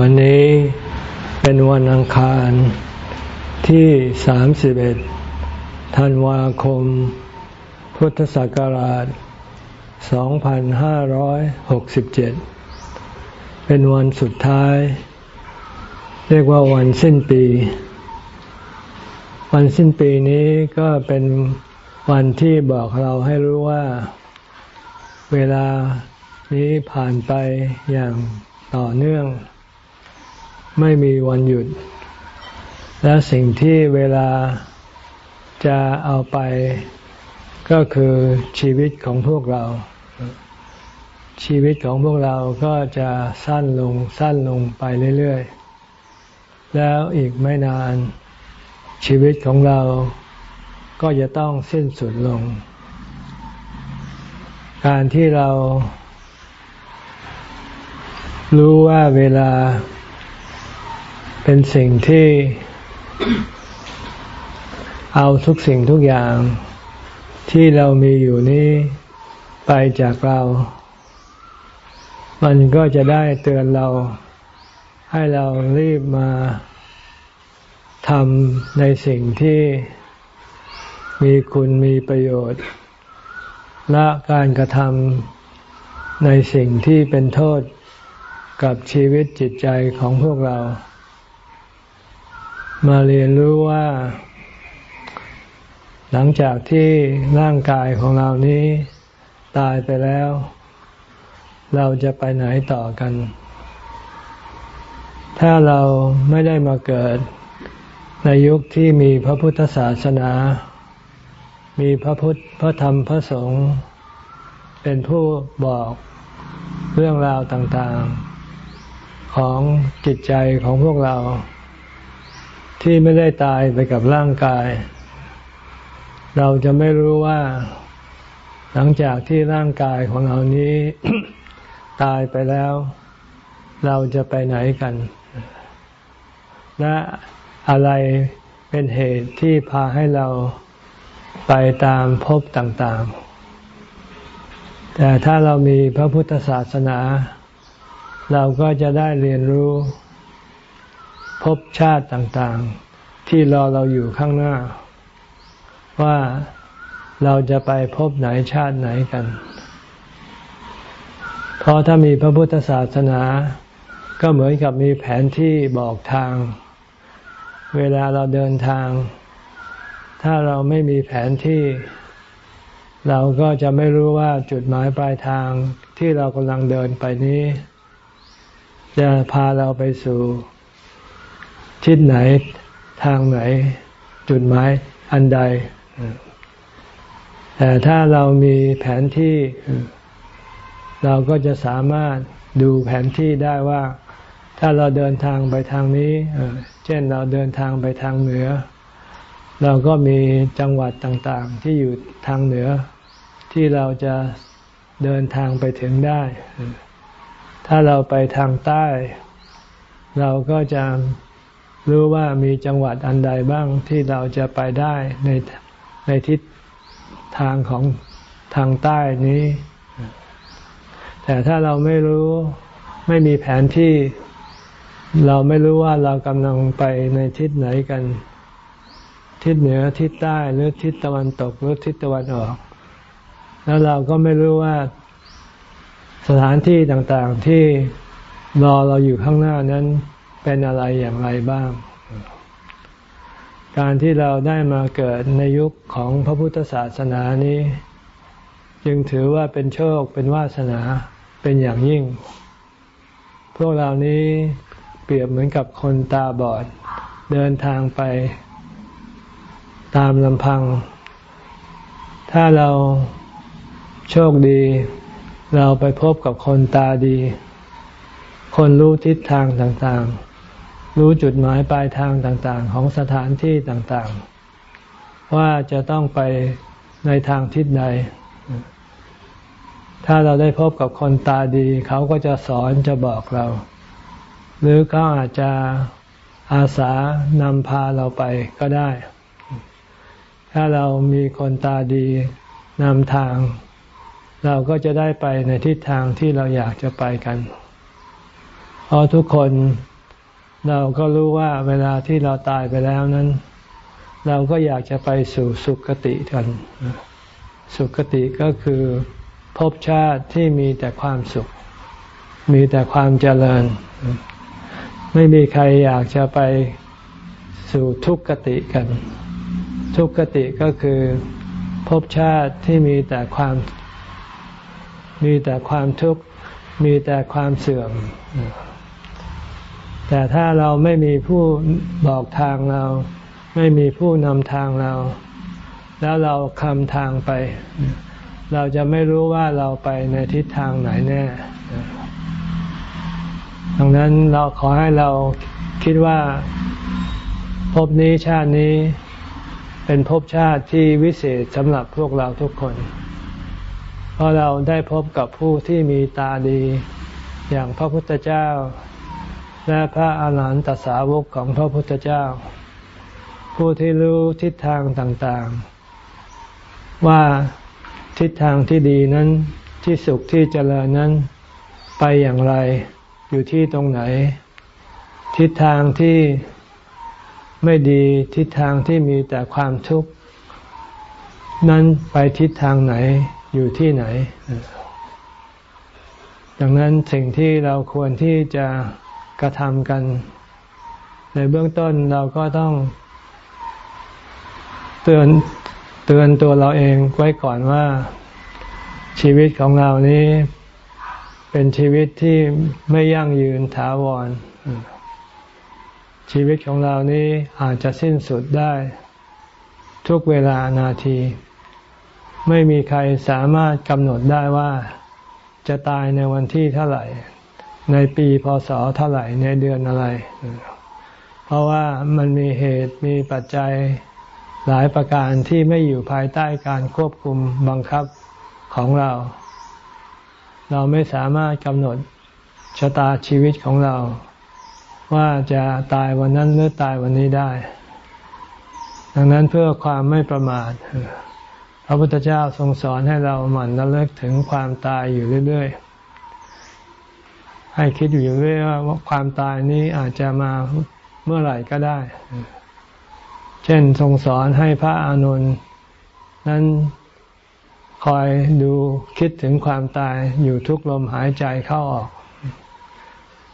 วันนี้เป็นวันอังคารที่ 31 ธันวาคม พุทธศักราช 2567 เป็นวันสุดท้าย เรียกว่าวันสิ้นปี วันสิ้นปีนี้ก็เป็นวันที่บอกเราให้รู้ว่า เวลานี้ผ่านไปอย่างต่อเนื่อง ไม่มีวันหยุด และสิ่งที่เวลาจะเอาไปก็คือชีวิตของพวกเรา ชีวิตของพวกเราก็จะสั้นลงสั้นลงไปเรื่อยๆ แล้วอีกไม่นาน ชีวิตของเราก็จะต้องสิ้นสุดลง การที่เรารู้ว่าเวลา เป็นสิ่งที่เอาทุกสิ่งทุกอย่างที่เรามีอยู่นี้ไปจากเรา มันก็จะได้เตือนเราให้เรารีบมาทำในสิ่งที่มีคุณมีประโยชน์ละการกระทำในสิ่งที่เป็นโทษกับชีวิตจิตใจของพวกเรา มาเรียนรู้ว่า หลังจากที่ร่างกายของเรานี้ตายไปแล้ว เราจะไปไหนต่อกัน ถ้าเราไม่ได้มาเกิด ในยุคที่มีพระพุทธศาสนา มีพระพุทธพระธรรมพระสงฆ์เป็นผู้บอกเรื่องราวต่างๆ ของจิตใจของพวกเรา ที่ไม่ได้ตายไปกับร่างกาย เราจะไม่รู้ว่า หลังจากที่ร่างกายของเรานี้ ตายไปแล้ว เราจะไปไหนกัน และอะไรเป็นเหตุที่พาให้เราไปตามภพต่างๆ แต่ถ้าเรามีพระพุทธศาสนา เราก็จะได้เรียนรู้ ภพชาติต่างๆ ที่รอเราอยู่ข้างหน้า ว่าเราจะไปพบไหนชาติไหนกัน เพราะถ้ามีพระพุทธศาสนา ก็เหมือนกับมีแผนที่บอกทาง เวลาเราเดินทาง ถ้าเราไม่มีแผนที่ เราก็จะไม่รู้ว่าจุดหมายปลายทางที่เรากำลังเดินไปนี้ จะพาเราไปสู่ ทิศไหนทางไหน จุดหมายอันใด แต่ถ้าเรามีแผนที่ เราก็จะสามารถดูแผนที่ได้ว่า ถ้าเราเดินทางไปทางนี้ เช่นเราเดินทางไปทางเหนือ เราก็มีจังหวัดต่างๆ ที่อยู่ทางเหนือ ที่เราจะเดินทางไปถึงได้ ถ้าเราไปทางใต้ เราก็จะ รู้ว่ามีจังหวัดอันใดบ้างที่เราจะไปได้ในในทิศทางของทางใต้นี้ แต่ถ้าเราไม่รู้ไม่มีแผนที่ เราไม่รู้ว่าเรากำลังไปในทิศไหนกัน ทิศเหนือทิศใต้หรือทิศตะวันตกหรือทิศตะวันออก แล้วเราก็ไม่รู้ว่าสถานที่ต่างๆที่รอเราอยู่ข้างหน้านั้น เป็นอะไรอย่างไรบ้าง การที่เราได้มาเกิดในยุคของพระพุทธศาสนานี้ จึงถือว่าเป็นโชคเป็นวาสนาเป็นอย่างยิ่ง พวกเรานี้เปรียบเหมือนกับคนตาบอด เดินทางไป ตามลำพัง ถ้าเราโชคดี เราไปพบกับคนตาดี คนรู้ทิศทางต่างๆ รู้จุดหมายปลายทางต่างๆ ของสถานที่ต่างๆ ว่าจะต้องไปในทางทิศใด ถ้าเราได้พบกับคนตาดี เขาก็จะสอนจะบอกเรา หรือเขาอาจจะอาสานำพาเราไปก็ได้ ถ้าเรามีคนตาดีนำทาง เราก็จะได้ไปในทิศทางที่เราอยากจะไปกัน เพราะทุกคน เราก็รู้ว่าเวลาที่เราตายไปแล้วนั้น เราก็อยากจะไปสู่สุคติกัน สุคติก็คือภพชาติที่มีแต่ความสุข มีแต่ความเจริญ ไม่มีใครอยากจะไปสู่ทุกขติกัน ทุกขติก็คือภพชาติที่มีแต่ความ มีแต่ความทุกข์ มีแต่ความเสื่อม แต่ถ้าเราไม่มีผู้บอกทางเรา ไม่มีผู้นำทางเรา แล้วเราคำทางไป เราจะไม่รู้ว่าเราไปในทิศทางไหนแน่ดังนั้นเราขอให้เราคิดว่าภพนี้ชาตินี้เป็นภพชาติที่วิเศษสำหรับพวกเราทุกคน เพราะเราได้พบกับผู้ที่มีตาดี อย่างพระพุทธเจ้า และพระอาหารหันตสาวกของพระพุทธเจ้า ผู้ที่รู้ทิศทางต่างๆ ว่าทิศทางที่ดีนั้นที่สุขที่เจริญนั้น ไปอย่างไรอยู่ที่ตรงไหน ทิศทางที่ไม่ดีทิศทางที่มีแต่ความทุกข์ นั้นไปทิศทางไหนอยู่ที่ไหน ดังนั้นสิ่งที่เราควรที่จะ กระทำกัน ในเบื้องต้นเราก็ต้องเตือนเตือนตัวเราเองไว้ก่อนว่าชีวิตของเรานี้เป็นชีวิตที่ไม่ยั่งยืนถาวร ชีวิตของเรานี้อาจจะสิ้นสุดได้ ทุกเวลานาที ไม่มีใครสามารถกำหนดได้ว่าจะตายในวันที่เท่าไหร่ ในปีพศเท่าไหร่ในเดือนอะไร เพราะว่ามันมีเหตุมีปัจจัยหลายประการที่ไม่อยู่ภายใต้การควบคุมบังคับของเรา เราไม่สามารถกำหนดชะตาชีวิตของเรา ว่าจะตายวันนั้นหรือตายวันนี้ได้ ดังนั้นเพื่อความไม่ประมาทพระพุทธเจ้าทรงสอนให้เราหมั่นระลึกถึงความตายอยู่เรื่อยๆ ให้คิดอยู่เรื่อยว่าความตายนี้อาจจะมาเมื่อไหร่ก็ได้ เช่นทรงสอนให้พระอานนท์นั้นคอยดูคิดถึงความตายอยู่ทุกลมหายใจเข้าออก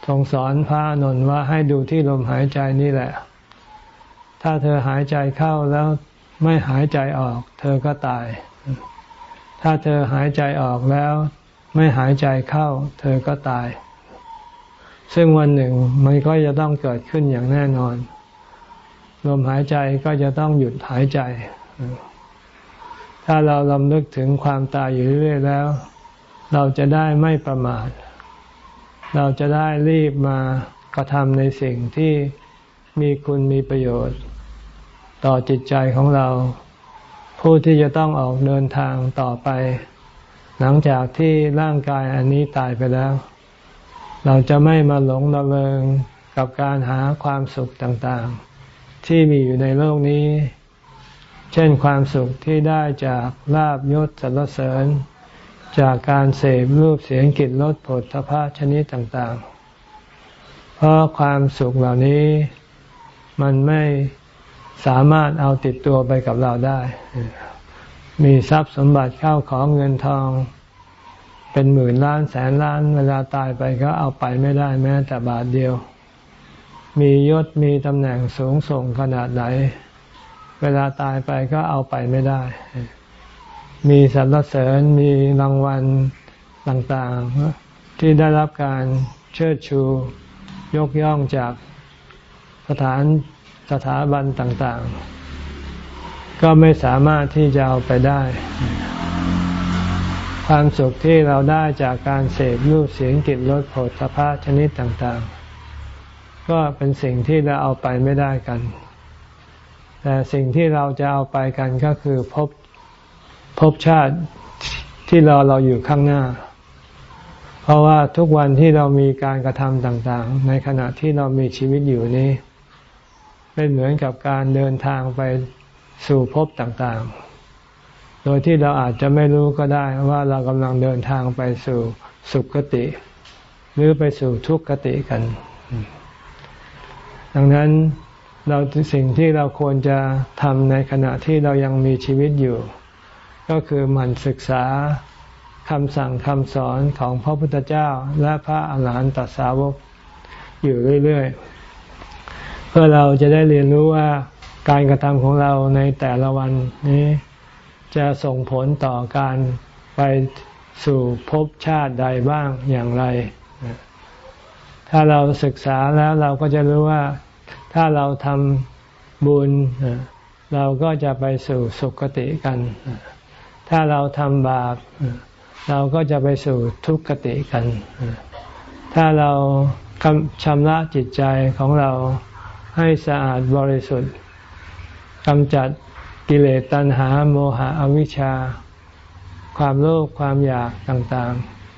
ทรงสอนพระอานนท์ว่าให้ดูที่ลมหายใจนี่แหละ ถ้าเธอหายใจเข้าแล้วไม่หายใจออก เธอก็ตาย ถ้าเธอหายใจออกแล้ว ไม่หายใจเข้า เธอก็ตาย ซึ่งวันหนึ่งมันก็จะต้องเกิดขึ้นอย่างแน่นอน ลมหายใจก็จะต้องหยุดหายใจ ถ้าเราลำลึกถึงความตายอยู่เรื่อยๆแล้ว เราจะได้ไม่ประมาท เราจะได้รีบมากระทำในสิ่งที่มีคุณมีประโยชน์ ต่อจิตใจของเรา ผู้ที่จะต้องออกเดินทางต่อไป หลังจากที่ร่างกายอันนี้ตายไปแล้ว เราจะไม่มาหลงระเริงกับการหาความสุขต่างๆ ที่มีอยู่ในโลกนี้ เช่นความสุขที่ได้จากลาบยศสรรเสริญ จากการเสพรูปเสียงกลิ่นรสผลทพะชนิดต่างๆ เพราะความสุขเหล่านี้มันไม่สามารถเอาติดตัวไปกับเราได้ มีทรัพย์สมบัติเข้าของเงินทอง เป็นหมื่นล้านแสนล้านเวลาตายไปก็เอาไปไม่ได้แม้แต่บาทเดียว มียศมีตำแหน่งสูงส่งขนาดไหน เวลาตายไปก็เอาไปไม่ได้ มีสรรเสริญมีรางวัลต่างๆ ที่ได้รับการเชิดชูยกย่องจากสถานสถาบันต่างๆ ก็ไม่สามารถที่จะเอาไปได้ ความสุขที่เราได้จากการเสพรูปเสียงกลิ่นรสผลสะพาชนิดต่างๆ ก็เป็นสิ่งที่เราเอาไปไม่ได้กัน แต่สิ่งที่เราจะเอาไปกันก็คือพบพบชาติที่รอเราอยู่ข้างหน้า เพราะว่าทุกวันที่เรามีการกระทำต่างๆ ในขณะที่เรามีชีวิตอยู่นี้ เป็นเหมือนกับการเดินทางไปสู่พบต่างๆ โดยที่เราอาจจะไม่รู้ก็ได้ว่าเรากำลังเดินทางไปสู่สุคติ หรือไปสู่ทุกขติกัน ดังนั้นเราสิ่งที่เราควรจะทำในขณะที่เรายังมีชีวิตอยู่ ก็คือหมั่นศึกษาคำสั่งคำสอนของพระพุทธเจ้าและพระอาหารหันตสาวกอยู่เรื่อยๆ เพื่อเราจะได้เรียนรู้ว่าการกระทำของเราในแต่ละวันนี้ จะส่งผลต่อการไปสู่ภพชาติใดบ้างอย่างไร ถ้าเราศึกษาแล้วเราก็จะรู้ว่าถ้าเราทำบุญ เราก็จะไปสู่สุคติกัน ถ้าเราทำบาป เราก็จะไปสู่ทุกขติกัน ถ้าเราชำระจิตใจของเราให้สะอาดบริสุทธิ์กำจัด กิเลสตัณหาโมหะอวิชชา ความโลภความอยากต่าง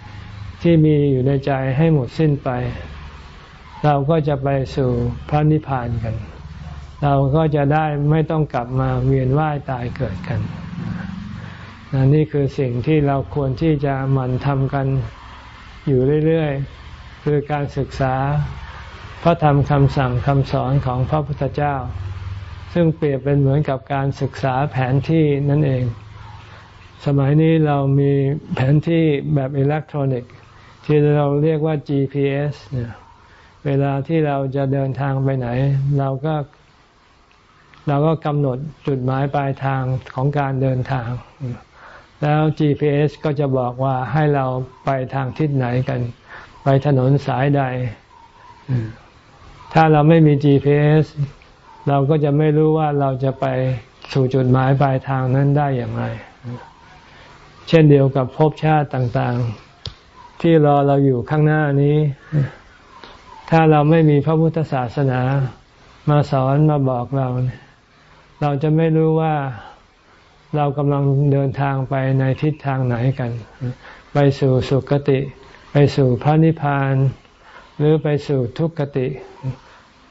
ๆ ที่มีอยู่ในใจให้หมดสิ้นไป เราก็จะไปสู่พระนิพพานกัน เราก็จะได้ไม่ต้องกลับมาเวียนว่ายตายเกิดกันนี่คือสิ่งที่เราควรที่จะหมั่นทำกันอยู่เรื่อยๆ คือการศึกษาพระธรรมคำสั่งคำสอนของพระพุทธเจ้า ซึ่งเปรียบเป็นเหมือนกับการศึกษาแผนที่นั่นเอง สมัยนี้เรามีแผนที่แบบอิเล็กทรอนิกส์ที่เราเรียกว่า GPS เนี่ยเวลาที่เราจะเดินทางไปไหน เราก็ เราก็กำหนดจุดหมายปลายทางของการเดินทาง แล้ว GPS ก็จะบอกว่าให้เราไปทางทิศไหนกัน ไปถนนสายใด ถ้าเราไม่มี GPS เราก็จะไม่รู้ว่าเราจะไปสู่จุดหมายปลายทางนั้นได้อย่างไร เช่นเดียวกับภพชาติต่างๆ ที่รอเราอยู่ข้างหน้านี้ ถ้าเราไม่มีพระพุทธศาสนา มาสอนมาบอกเรา เราจะไม่รู้ว่าเรากำลังเดินทางไปในทิศทางไหนกัน ไปสู่สุคติ ไปสู่พระนิพพาน หรือไปสู่ทุกขติ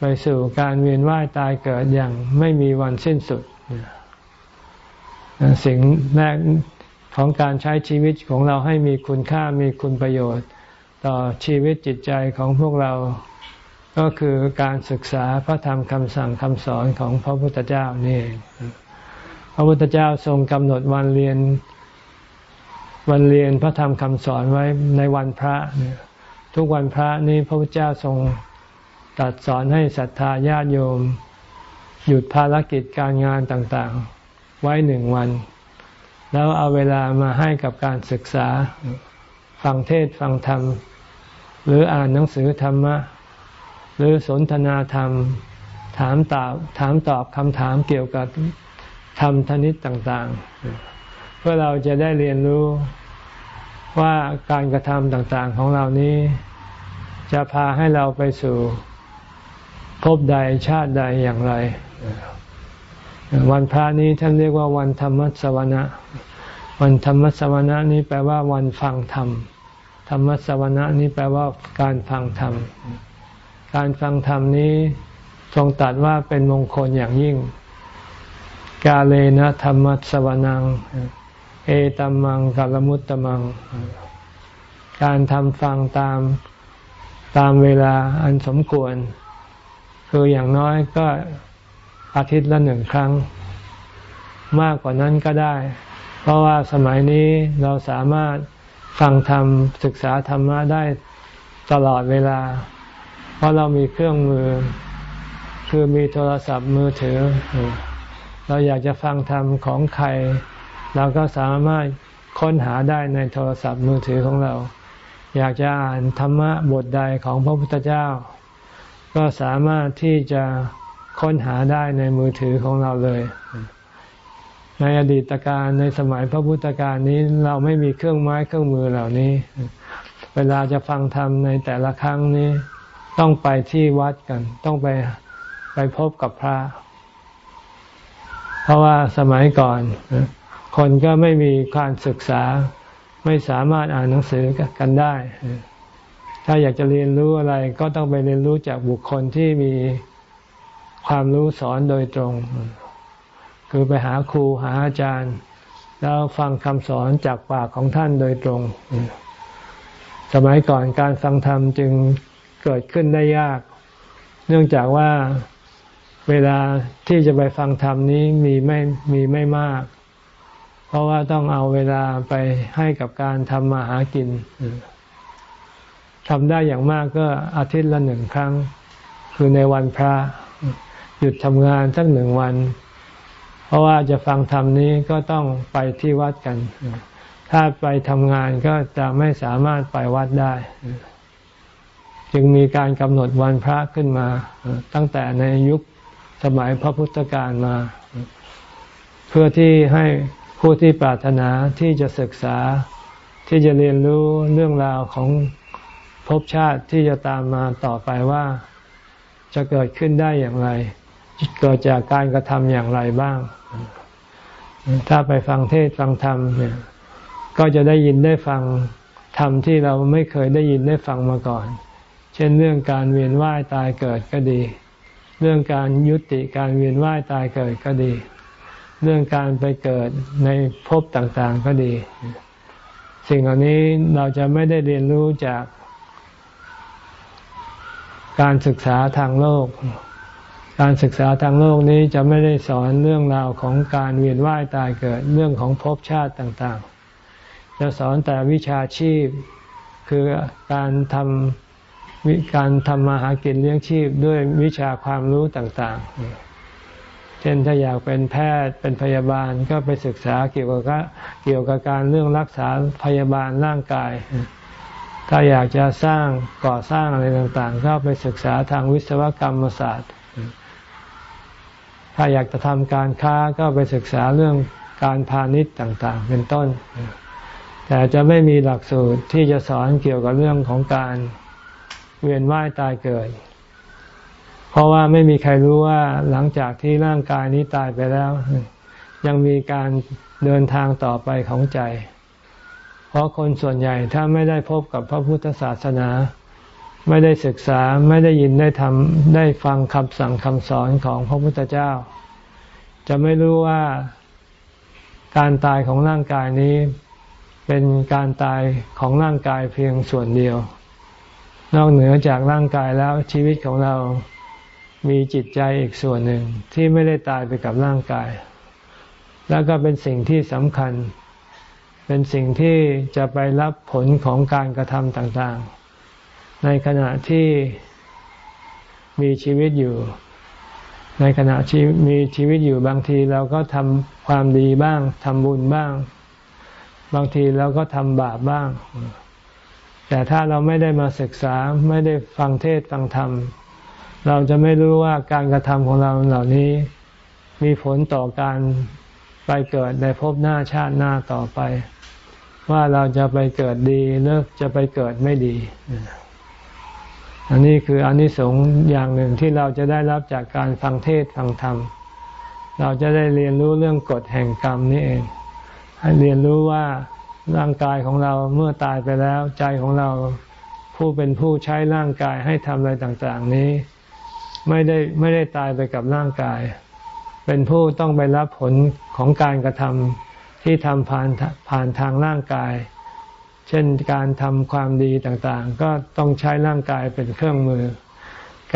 ไปสู่การเวียนว่ายตายเกิดอย่างไม่มีวันสิ้นสุด สิ่งแรกของการใช้ชีวิตของเราให้มีคุณค่ามีคุณประโยชน์ ต่อชีวิตจิตใจของพวกเรา ก็คือการศึกษาพระธรรมคำสั่งคำสอนของพระพุทธเจ้านี่ พระพุทธเจ้าทรงกำหนดวันเรียน วันเรียนพระธรรมคำสอนไว้ในวันพระ ทุกวันพระนี้พระพุทธเจ้าทรง ตัดสอนให้ศรัทธาญาติโยม หยุดภารกิจการงานต่างๆ ไว้หนึ่งวัน แล้วเอาเวลามาให้กับการศึกษา ฟังเทศฟังธรรม หรืออ่านหนังสือธรรมะ หรือสนทนาธรรม ถามตอบถามตอบคำถามเกี่ยวกับธรรมทนิตต่างๆ เพื่อเราจะได้เรียนรู้ว่าการกระทำต่างๆของเรานี้ จะพาให้เราไปสู่ พบใดชาติใดอย่างไร วันพระนี้ท่านเรียกว่าวันธรรมสวนะ วันธรรมสวนะนี้แปลว่าวันฟังธรรม ธรรมสวนะนี้แปลว่าการฟังธรรม การฟังธรรมนี้ทรงตัดว่าเป็นมงคลอย่างยิ่ง กาเลนะธรรมสวนัง เอตัมมังกัลมุตตมัง การทำฟังตามตามเวลาอันสมควร คืออย่างน้อยก็อาทิตย์ละหนึ่งครั้ง มากกว่านั้นก็ได้ เพราะว่าสมัยนี้เราสามารถฟังธรรมศึกษาธรรมะได้ตลอดเวลา เพราะเรามีเครื่องมือ คือมีโทรศัพท์มือถือ เราอยากจะฟังธรรมของใคร เราก็สามารถค้นหาได้ในโทรศัพท์มือถือของเรา อยากจะอ่านธรรมะบทใดของพระพุทธเจ้า ก็สามารถที่จะค้นหาได้ในมือถือของเราเลย ในอดีตการในสมัยพระพุทธการนี้เราไม่มีเครื่องไม้เครื่องมือเหล่านี้ เวลาจะฟังธรรมในแต่ละครั้งนี้ ต้องไปที่วัดกัน ต้องไปไปพบกับพระ เพราะว่าสมัยก่อน คนก็ไม่มีการศึกษาไม่สามารถอ่านหนังสือกันได้ ถ้าอยากจะเรียนรู้อะไรก็ต้องไปเรียนรู้จากบุคคลที่มีความรู้สอนโดยตรง คือไปหาครูหาอาจารย์ แล้วฟังคำสอนจากปากของท่านโดยตรง สมัยก่อนการฟังธรรมจึงเกิดขึ้นได้ยาก เนื่องจากว่าเวลาที่จะไปฟังธรรมนี้มีไม่มีไม่มาก เพราะว่าต้องเอาเวลาไปให้กับการทำมาหากิน ทำได้อย่างมากก็อาทิตย์ละหนึ่งครั้ง คือในวันพระ หยุดทำงานสักหนึ่งวัน เพราะว่าจะฟังธรรมนี้ก็ต้องไปที่วัดกัน ถ้าไปทำงานก็จะไม่สามารถไปวัดได้ จึงมีการกำหนดวันพระขึ้นมา ตั้งแต่ในยุคสมัยพระพุทธการมา เพื่อที่ให้ผู้ที่ปรารถนาที่จะศึกษาที่จะเรียนรู้เรื่องราวของ ภพชาติที่จะตามมาต่อไปว่าจะเกิดขึ้นได้อย่างไร เกิดจากการกระทำอย่างไรบ้าง ถ้าไปฟังเทศฟังธรรมเนี่ยก็จะได้ยินได้ฟังธรรมที่เราไม่เคยได้ยินได้ฟังมาก่อน เช่นเรื่องการเวียนว่ายตายเกิดก็ดี เรื่องการยุติการเวียนว่ายตายเกิดก็ดี เรื่องการไปเกิดในภพต่างๆก็ดี สิ่งเหล่านี้เราจะไม่ได้เรียนรู้จาก การศึกษาทางโลก การศึกษาทางโลกนี้จะไม่ได้สอนเรื่องราวของการเวียนว่ายตายเกิดเรื่องของภพชาติต่างๆ จะสอนแต่วิชาชีพ คือการทำการทำมาหากินเลี้ยงชีพด้วยวิชาความรู้ต่างๆเช่นถ้าอยากเป็นแพทย์เป็นพยาบาลก็ไปศึกษาเกี่ยวกับเกี่ยวกับการเรื่องรักษาพยาบาลร่างกาย ถ้าอยากจะสร้างก่อสร้างอะไรต่างๆ ก็ไปศึกษาทางวิศวกรรมศาสตร์ ถ้าอยากจะทำการค้าก็ไปศึกษาเรื่องการพาณิชย์ต่างๆ เป็นต้น แต่จะไม่มีหลักสูตรที่จะสอนเกี่ยวกับเรื่องของการเวียนว่ายตายเกิด เพราะว่าไม่มีใครรู้ว่าหลังจากที่ร่างกายนี้ตายไปแล้ว ยังมีการเดินทางต่อไปของใจ เพราะคนส่วนใหญ่ถ้าไม่ได้พบกับพระพุทธศาสนา ไม่ได้ศึกษาไม่ได้ยินได้ทำได้ฟังคำสั่งคำสอนของพระพุทธเจ้า จะไม่รู้ว่าการตายของร่างกายนี้ เป็นการตายของร่างกายเพียงส่วนเดียว นอกเหนือจากร่างกายแล้วชีวิตของเรามีจิตใจอีกส่วนหนึ่งที่ไม่ได้ตายไปกับร่างกาย แล้วก็เป็นสิ่งที่สำคัญ เป็นสิ่งที่จะไปรับผลของการกระทำต่างๆ ในขณะที่มีชีวิตอยู่ ในขณะที่มีชีวิตอยู่บางทีเราก็ทำความดีบ้างทำบุญบ้าง บางทีเราก็ทำบาปบ้าง แต่ถ้าเราไม่ได้มาศึกษาไม่ได้ฟังเทศฟังธรรม เราจะไม่รู้ว่าการกระทำของเราเหล่านี้มีผลต่อการไปเกิดในภพหน้าชาติหน้าต่อไป ว่าเราจะไปเกิดดีหรือจะไปเกิดไม่ดี อันนี้คืออนนิสงส์อย่างหนึ่งที่เราจะได้รับจากการฟังเทศฟังธรรม เราจะได้เรียนรู้เรื่องกฎแห่งกรรมนี่เอง ให้เรียนรู้ว่าร่างกายของเราเมื่อตายไปแล้วใจของเราผู้เป็นผู้ใช้ร่างกายให้ทำอะไรต่างๆ นี้ ไม่ได้ไม่ได้ตายไปกับร่างกาย เป็นผู้ต้องไปรับผลของการกระทำ ที่ทำผ่านผ่านทางร่างกาย เช่นการทำความดีต่างๆ ก็ต้องใช้ร่างกายเป็นเครื่องมือ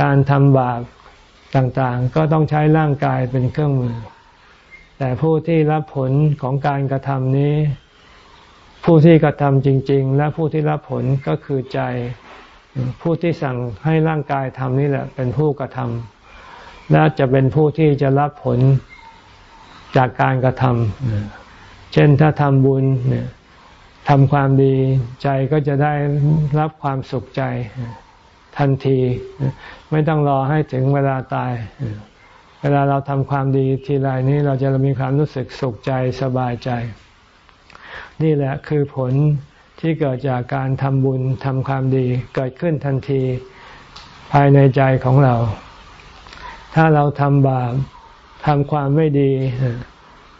การทำบาปต่างๆ ก็ต้องใช้ร่างกายเป็นเครื่องมือ แต่ผู้ที่รับผลของการกระทำนี้ ผู้ที่กระทำจริง ๆ และผู้ที่รับผลก็คือใจ ผู้ที่สั่งให้ร่างกายทำนี่แหละเป็นผู้กระทำและจะเป็นผู้ที่จะรับผลจากการกระทำ เช่นถ้าทำบุญเนี่ยทำความดีใจก็จะได้รับความสุขใจทันที ไม่ต้องรอให้ถึงเวลาตาย เวลาเราทำความดีทีไรนี้เราจะมีความรู้สึกสุขใจสบายใจ นี่แหละคือผลที่เกิดจากการทำบุญทำความดีเกิดขึ้นทันทีภายในใจของเรา ถ้าเราทำบาปทำความไม่ดี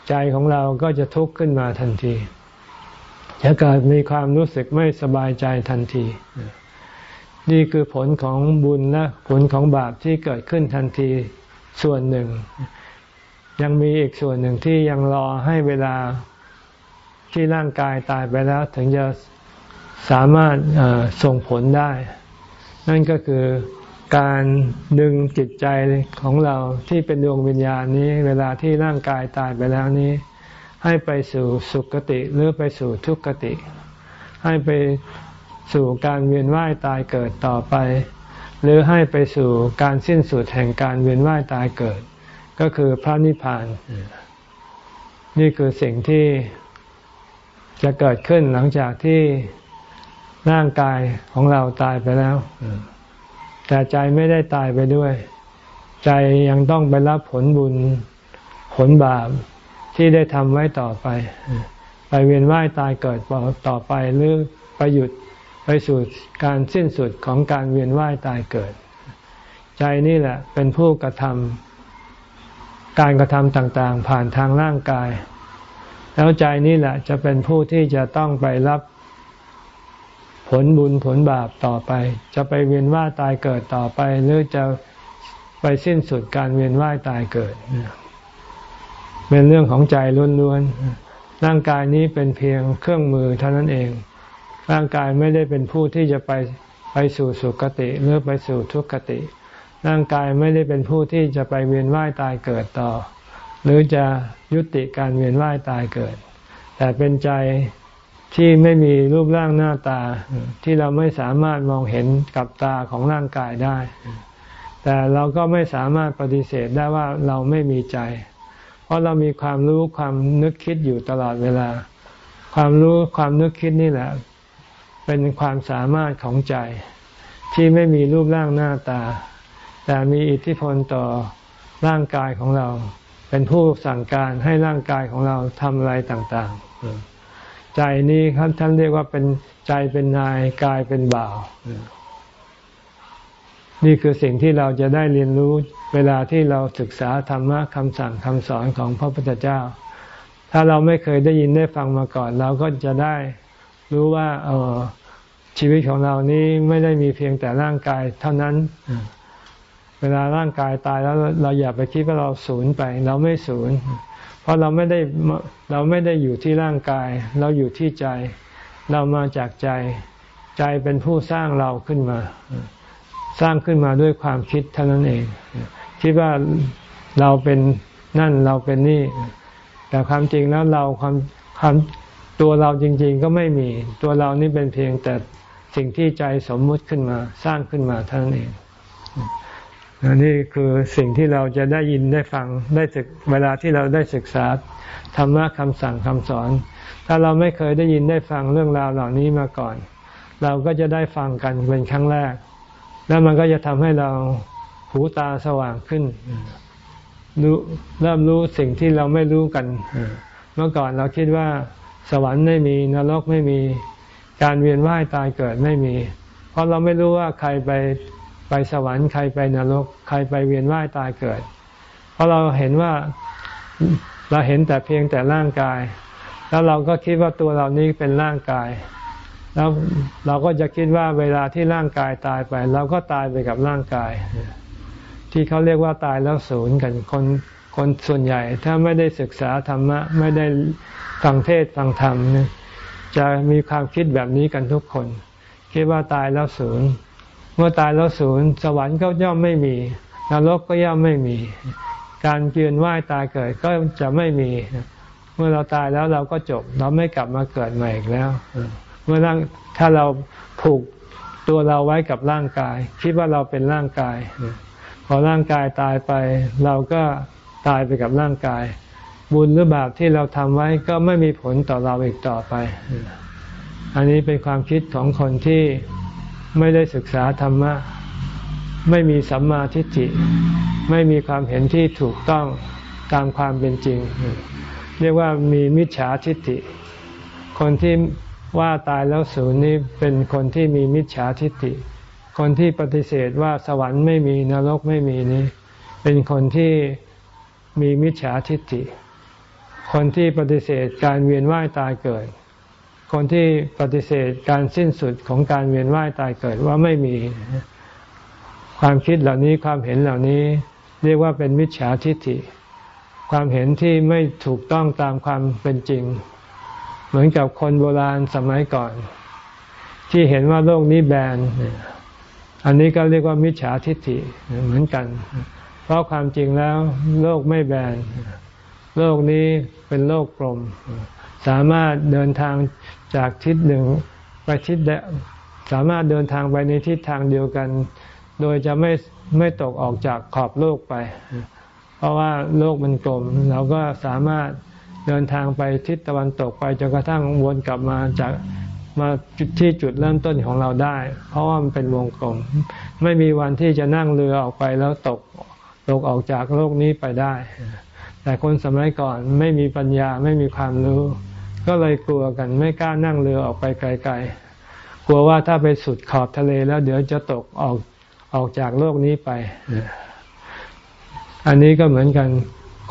ใจของเราก็จะทุกข์ขึ้นมาทันทีจะเกิดมีความรู้สึกไม่สบายใจทันที นี่คือผลของบุญและผลของบาปที่เกิดขึ้นทันทีส่วนหนึ่ง ยังมีอีกส่วนหนึ่งที่ยังรอให้เวลาที่ร่างกายตายไปแล้วถึงจะสามารถส่งผลได้ นั่นก็คือ การดึงจิตใจของเราที่เป็นดวงวิญญาณนี้ เวลาที่ร่างกายตายไปแล้วนี้ ให้ไปสู่สุคติหรือไปสู่ทุกขติ ให้ไปสู่การเวียนว่ายตายเกิดต่อไป หรือให้ไปสู่การสิ้นสุดแห่งการเวียนว่ายตายเกิด ก็คือพระนิพพาน นี่คือสิ่งที่จะเกิดขึ้นหลังจากที่ร่างกายของเราตายไปแล้ว แต่ใจไม่ได้ตายไปด้วย ใจยังต้องไปรับผลบุญผลบาปที่ได้ทำไว้ต่อไป ไปเวียนว่ายตายเกิดต่อไปหรือไปหยุดไปสู่การสิ้นสุดของการเวียนว่ายตายเกิด ใจนี่แหละเป็นผู้กระทำการกระทำต่างๆ ผ่านทางร่างกาย แล้วใจนี่แหละจะเป็นผู้ที่จะต้องไปรับ ผลบุญผลบาปต่อไป จะไปเวียนว่ายตายเกิดต่อไป หรือจะไปสิ้นสุดการเวียนว่ายตายเกิด เป็นเรื่องของใจล้วนๆร่างกายนี้เป็นเพียงเครื่องมือเท่านั้นเอง ร่างกายไม่ได้เป็นผู้ที่จะไปไปสู่สุคติหรือไปสู่ทุกขติ ร่างกายไม่ได้เป็นผู้ที่จะไปเวียนว่ายตายเกิดต่อ หรือจะยุติการเวียนว่ายตายเกิด แต่เป็นใจ ที่ไม่มีรูปร่างหน้าตาที่เราไม่สามารถมองเห็นกับตาของร่างกายได้ แต่เราก็ไม่สามารถปฏิเสธได้ว่าเราไม่มีใจ เพราะเรามีความรู้ความนึกคิดอยู่ตลอดเวลา ความรู้ความนึกคิดนี่แหละ เป็นความสามารถของใจ ที่ไม่มีรูปร่างหน้าตา แต่มีอิทธิพลต่อร่างกายของเรา เป็นผู้สั่งการให้ร่างกายของเราทำอะไรต่าง ๆ ใจนี้ครับท่านเรียกว่าเป็นใจเป็นนายกายเป็นบ่าว นี่คือสิ่งที่เราจะได้เรียนรู้เวลาที่เราศึกษาธรรมะคำสั่งคำสอนของพระพุทธเจ้า ถ้าเราไม่เคยได้ยินได้ฟังมาก่อน เราก็จะได้รู้ว่าเออชีวิตของเรานี้ไม่ได้มีเพียงแต่ร่างกายเท่านั้น เวลาร่างกายตายแล้วเราอย่าไปคิดว่าเราสูญไป เราไม่สูญ เพราะเราไม่ได้เราไม่ได้อยู่ที่ร่างกาย เราอยู่ที่ใจ เรามาจากใจ ใจเป็นผู้สร้างเราขึ้นมา สร้างขึ้นมาด้วยความคิดเท่านั้นเอง คิดว่าเราเป็นนั่นเราเป็นนี่ แต่ความจริงแล้วเราความความตัวเราจริง ๆ ก็ไม่มี ตัวเรานี่เป็นเพียงแต่สิ่งที่ใจสมมุติขึ้นมา สร้างขึ้นมาเท่านั้นเอง นี่คือสิ่งที่เราจะได้ยินได้ฟังได้ศึกเวลาที่เราได้ศึกษาธรรมะคำสั่งคำสอน ถ้าเราไม่เคยได้ยินได้ฟังเรื่องราวเหล่านี้มาก่อน เราก็จะได้ฟังกันเป็นครั้งแรก แล้วมันก็จะทำให้เราหูตาสว่างขึ้นรู้เริ่มรู้สิ่งที่เราไม่รู้กัน เมื่อก่อนเราคิดว่า สวรรค์ไม่มีนรกไม่มีการเวียนว่ายตายเกิดไม่มี เพราะเราไม่รู้ว่าใครไป ไปสวรรค์ใครไปนรก ใครไปเวียนว่ายตายเกิด เพราะเราเห็นว่าเราเห็นแต่เพียงแต่ร่างกาย แล้วเราก็คิดว่าตัวเรานี้เป็นร่างกาย แล้วเราก็จะคิดว่าเวลาที่ร่างกายตายไป เราก็ตายไปกับร่างกาย ที่เขาเรียกว่าตายแล้วศูนย์กันคนคนส่วนใหญ่ถ้าไม่ได้ศึกษาธรรมะ ไม่ได้ฟังเทศฟังธรรมจะมีความคิดแบบนี้กันทุกคน คิดว่าตายแล้วศูนย์ เมื่อตายแล้วศูนย์สวรรค์ก็ย่อมไม่มีนรกก็ย่อมไม่มี การเกียนว่ายตายเกิดก็จะไม่มี เมื่อเราตายแล้วเราก็จบ เราไม่กลับมาเกิดใหม่อีกแล้ว เมื่อร่างถ้าเราผูกตัวเราไว้กับร่างกาย คิดว่าเราเป็นร่างกาย พอร่างกายตายไป เราก็ตายไปกับร่างกาย บุญหรือบาปที่เราทำไว้ก็ไม่มีผลต่อเราอีกต่อไป อันนี้เป็นความคิดของคนที่ ไม่ได้ศึกษาธรรมะ ไม่มีสัมมาทิฏฐิ ไม่มีความเห็นที่ถูกต้องตามความเป็นจริง เรียกว่ามีมิจฉาทิฏฐิ คนที่ว่าตายแล้วสูญนี้เป็นคนที่มีมิจฉาทิฏฐิ คนที่ปฏิเสธว่าสวรรค์ไม่มีนรกไม่มีนี้ เป็นคนที่มีมิจฉาทิฏฐิ คนที่ปฏิเสธการเวียนว่ายตายเกิด คนที่ปฏิเสธการสิ้นสุดของการเวียนว่ายตายเกิดว่าไม่มีความคิดเหล่านี้ความเห็นเหล่านี้เรียกว่าเป็นมิจฉาทิฏฐิ ความเห็นที่ไม่ถูกต้องตามความเป็นจริง เหมือนกับคนโบราณสมัยก่อน ที่เห็นว่าโลกนี้แบนอันนี้ก็เรียกว่ามิจฉาทิฏฐิเหมือนกัน เพราะความจริงแล้วโลกไม่แบนโลกนี้เป็นโลกกลม สามารถเดินทาง จากทิศหนึ่งไปทิศสามารถเดินทางไปในทิศทางเดียวกัน โดยจะไม่ไม่ตกออกจากขอบโลกไป เพราะว่าโลกมันกลม เราก็สามารถเดินทางไปทิศตะวันตกไปจนกระทั่งวนกลับมาจากมาจุดที่จุดเริ่มต้นของเราได้ เพราะว่ามันเป็นวงกลม ไม่มีวันที่จะนั่งเรือออกไปแล้วตกตกออกจากโลกนี้ไปได้ แต่คนสมัยก่อนไม่มีปัญญาไม่มีความรู้ ก็เลยกลัวกันไม่กล้านั่งเรือออกไปไกลๆ กลัวว่าถ้าไปสุดขอบทะเลแล้วเดี๋ยวจะตกออกออกจากโลกนี้ไป อันนี้ก็เหมือนกัน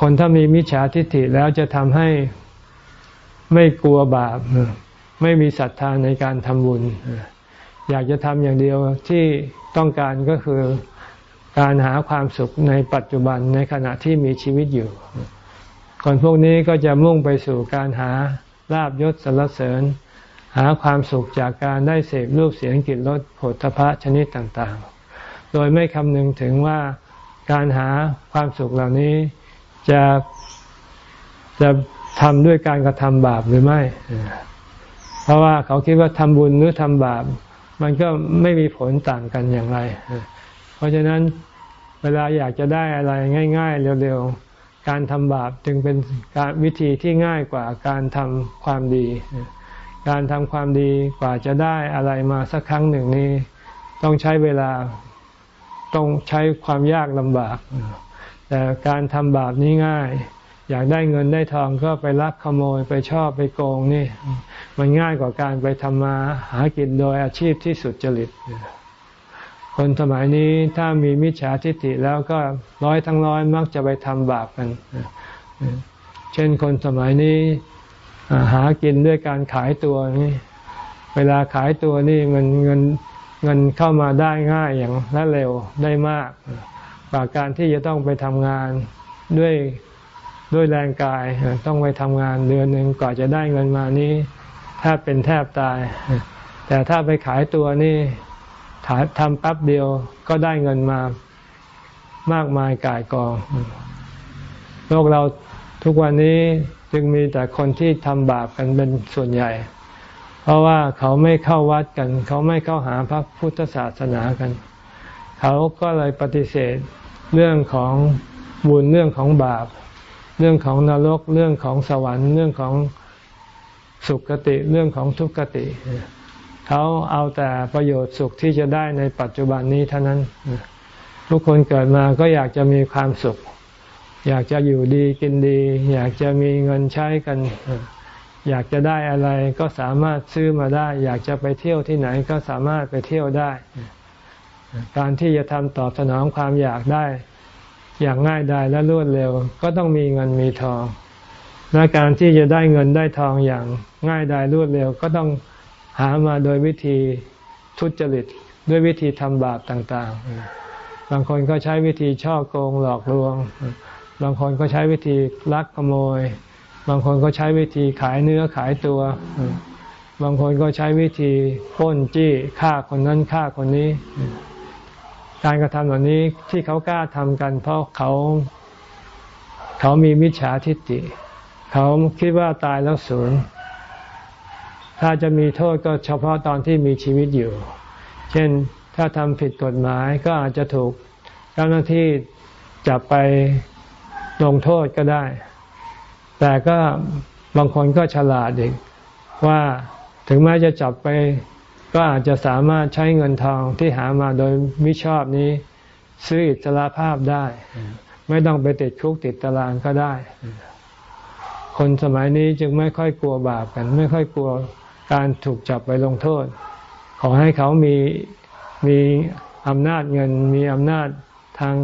คนถ้ามีมิจฉาทิฏฐิแล้วจะทำให้ไม่กลัวบาป ไม่มีศรัทธาในการทำบุญ อยากจะทำอย่างเดียวที่ต้องการก็คือการหาความสุขในปัจจุบันในขณะที่มีชีวิตอยู่ คนพวกนี้ก็จะมุ่งไปสู่การหา ลาบยศสรรเสริญ หาความสุขจากการได้เสพรูปเสียงกลิ่นรสผลทพะชนิดต่างๆ โดยไม่คำนึงถึงว่าการหาความสุขเหล่านี้จะจะทำด้วยการกระทำบาปหรือไม่ เพราะว่าเขาคิดว่าทำบุญหรือทำบาป มันก็ไม่มีผลต่างกันอย่างไร เพราะฉะนั้นเวลาอยากจะได้อะไรง่าย ๆ เร็วๆ การทำบาปจึงเป็นการวิธีที่ง่ายกว่าการทำความดี การทำความดีกว่าจะได้อะไรมาสักครั้งหนึ่งนี้ ต้องใช้เวลาต้องใช้ความยากลำบาก แต่การทำบาปนี้ง่าย อยากได้เงินได้ทองก็ไปลักขโมยไปชอบไปโกงนี่ มันง่ายกว่าการไปทำมาหากินโดยอาชีพที่สุดจริต คนสมัยนี้ถ้ามีมิจฉาทิฏฐิแล้วก็ร้อยทั้งร้อยมักจะไปทำบาปกัน เช่นคนสมัยนี้หากินด้วยการขายตัวนี่เวลาขายตัวนี่มันเงินเงินเข้ามาได้ง่ายอย่างและเร็วได้มากกว่าการที่จะต้องไปทำงานด้วยด้วยแรงกายต้องไปทำงานเดือนหนึ่งก่อจะได้เงินมานี้แทบเป็นแทบตาย แต่ถ้าไปขายตัวนี่ ทำแป๊บเดียวก็ได้เงินมามากมายกายกอง โลกเราทุกวันนี้จึงมีแต่คนที่ทำบาปกันเป็นส่วนใหญ่ เพราะว่าเขาไม่เข้าวัดกัน เขาไม่เข้าหาพระพุทธศาสนากัน เขาก็เลยปฏิเสธเรื่องของบุญเรื่องของบาป เรื่องของนรก เรื่องของสวรรค์ เรื่องของสุขติ เรื่องของทุกขติ เขาเอาแต่ประโยชน์สุขที่จะได้ในปัจจุบันนี้เท่านั้น ทุกคนเกิดมาก็อยากจะมีความสุข อยากจะอยู่ดีกินดี อยากจะมีเงินใช้กัน อยากจะได้อะไรก็สามารถซื้อมาได้ อยากจะไปเที่ยวที่ไหนก็สามารถไปเที่ยวได้ การที่จะทำตอบสนองความอยากได้ อย่างง่ายดายและรวดเร็ว ก็ต้องมีเงินมีทองและการที่จะได้เงินได้ทองอย่างง่ายดายรวดเร็วก็ต้อง หามาโดยวิธีทุจริตด้วยวิธีทำบาปต่างๆ บางคนก็ใช้วิธีช่อโกงหลอกลวง บางคนก็ใช้วิธีลักขโมย บางคนก็ใช้วิธีขายเนื้อขายตัว บางคนก็ใช้วิธีป้นจี้ฆ่าคนนั้นฆ่าคนนี้ การกระทำเหล่านี้ที่เขากล้าทำกัน เพราะเขาเขามีมิจฉาทิฏฐิ เขาคิดว่าตายแล้วสูญ ถ้าจะมีโทษก็เฉพาะตอนที่มีชีวิตอยู่ เช่นถ้าทำผิดกฎหมายก็อาจจะถูกเจ้าหน้าที่จับไปลงโทษก็ได้ แต่ก็บางคนก็ฉลาดอีกว่าถึงแม้จะจับไป ก็อาจจะสามารถใช้เงินทองที่หามาโดยมิชอบนี้ ซื้ออิสระภาพได้ ไม่ต้องไปติดคุกติดตารางก็ได้ คนสมัยนี้จึงไม่ค่อยกลัวบาปกัน ไม่ค่อยกลัว การถูกจับไปลงโทษ ขอให้เขามีมีอำนาจเงินมีอำนาจทาง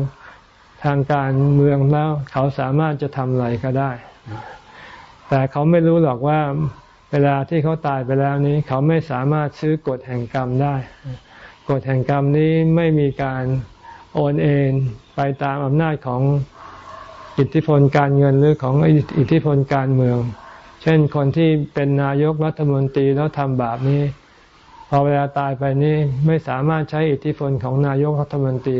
ทางการเมืองแล้ว เขาสามารถจะทำอะไรก็ได้ แต่เขาไม่รู้หรอกว่าเวลาที่เขาตายไปแล้วนี้ เขาไม่สามารถซื้อกฎแห่งกรรมได้กฎแห่งกรรมนี้ไม่มีการโอนเอ็นไปตามอำนาจของอิทธิพลการเงินหรือของอิทธิพลการเมือง เช่นคนที่เป็นนายกรัฐมนตรีแล้วทำบาปนี้ พอเวลาตายไปนี่ไม่สามารถใช้อิทธิพลของนายกรัฐมนตรี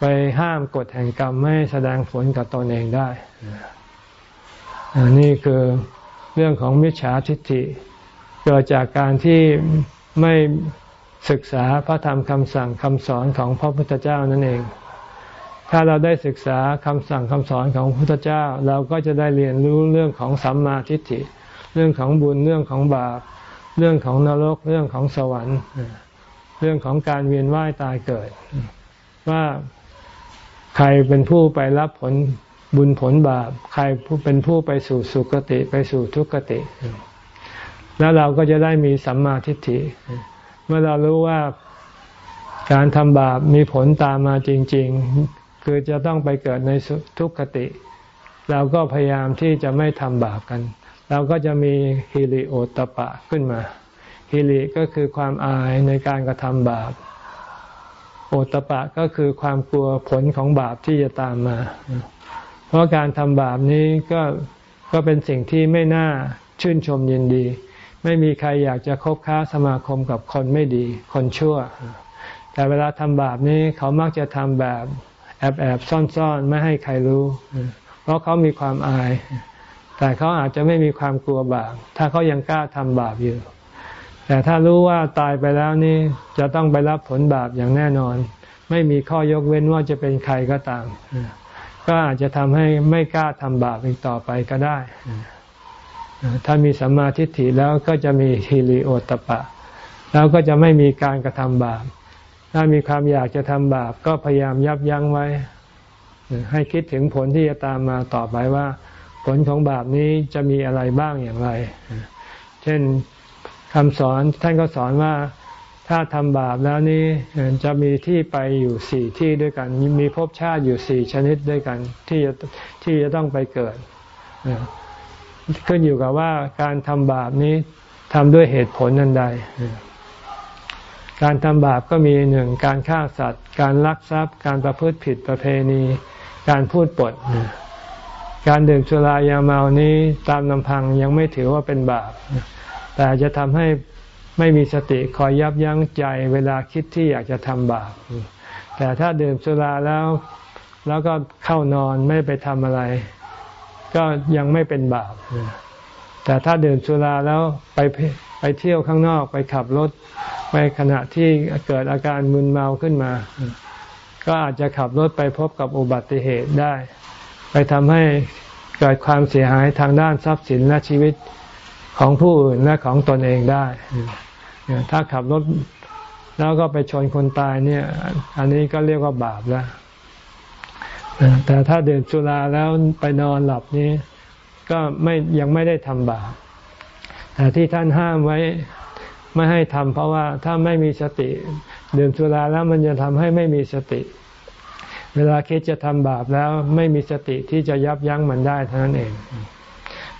ไปห้ามกฎแห่งกรรมไม่แสดงผลกับตนเองได้นี่คือเรื่องของมิจฉาทิฏฐิเกิดจากการที่ไม่ศึกษาพระธรรมคำสั่งคำสอนของพระพุทธเจ้านั่นเอง ถ้าเราได้ศึกษาคำสั่งคำสอนของพระพุทธเจ้า เราก็จะได้เรียนรู้เรื่องของสัมมาทิฏฐิ เรื่องของบุญเรื่องของบาป เรื่องของนรก เรื่องของสวรรค์ เรื่องของการเวียนว่ายตายเกิด ว่าใครเป็นผู้ไปรับผลบุญผลบาป ใครผู้เป็นผู้ไปสู่สุคติไปสู่ทุกขติ แล้วเราก็จะได้มีสัมมาทิฏฐิ เมื่อเรารู้ว่าการทำบาปมีผลตามมาจริง ๆ คือจะต้องไปเกิดในทุกขติ เราก็พยายามที่จะไม่ทำบาปกัน เราก็จะมีฮิริโอตปะขึ้นมาฮิริก็คือความอายในการกระทำบาป โอตปะก็คือความกลัวผลของบาปที่จะตามมา เพราะการทำบาปนี้ก็ก็เป็นสิ่งที่ไม่น่าชื่นชมยินดี ไม่มีใครอยากจะคบค้าสมาคมกับคนไม่ดี คนชั่ว แต่เวลาทำบาปนี้เขามักจะทำแบบ อบแอบซ่อนๆ ไม่ให้ใครรู้ เพราะเขามีความอาย แต่เขาอาจจะไม่มีความกลัวบาป ถ้าเขายังกล้าทำบาปอยู่ แต่ถ้ารู้ว่าตายไปแล้วนี่จะต้องไปรับผลบาปอย่างแน่นอน ไม่มีข้อยกเว้นว่าจะเป็นใครก็ตาม ก็อาจจะทำให้ไม่กล้าทำบาปอีกต่อไปก็ได้ ถ้ามีสัมมาทิฏฐิแล้วก็จะมีฮิริโอตปะ แล้วก็จะไม่มีการกระทำบาป ถ้ามีความอยากจะทำบาปก็พยายามยับยั้งไว้ ให้คิดถึงผลที่จะตามมาต่อไปว่า ผลของบาปนี้จะมีอะไรบ้างอย่างไร เช่นคำสอนท่านก็สอนว่าถ้าทำบาปแล้วนี้จะมีที่ไปอยู่สี่ที่ด้วยกัน มีภพชาติอยู่สี่ชนิดด้วยกัน ที่จะที่จะต้องไปเกิดขึ้นอยู่กับว่าการทำบาปนี้ทำด้วยเหตุผลนันใด การทำบาปก็มีหนึ่งการฆ่าสัตว์ การลักทรัพย์ การประพฤติผิดประเพณี การพูดปด การดื่มสุรายาเมานี้ตามลำพังยังไม่ถือว่าเป็นบาป แต่จะทำให้ไม่มีสติคอยยับยั้งใจเวลาคิดที่อยากจะทำบาป แต่ถ้าดื่มสุราแล้วแล้วก็เข้านอนไม่ไปทำอะไร ก็ยังไม่เป็นบาป แต่ถ้าดื่มสุราแล้วไป ไปเที่ยวข้างนอกไปขับรถ ไปขณะที่เกิดอาการมึนเมาขึ้นมา ก็อาจจะขับรถไปพบกับอุบัติเหตุได้ ไปทำให้เกิดความเสียหายทางด้านทรัพย์สินและชีวิตของผู้อื่นและของตนเองได้ ถ้าขับรถแล้วก็ไปชนคนตายเนี่ย อันนี้ก็เรียกว่าบาปแล้วแต่ถ้าดื่มสุราแล้วไปนอนหลับนี้ ก็ไม่ยังไม่ได้ทำบาป แต่ที่ท่านห้ามไว้ไม่ให้ทำเพราะว่าถ้าไม่มีสติ ดื่มสุราแล้วมันจะทำให้ไม่มีสติ เวลาคิดจะทำบาปแล้วไม่มีสติที่จะยับยั้งมันได้เท่านั้นเอง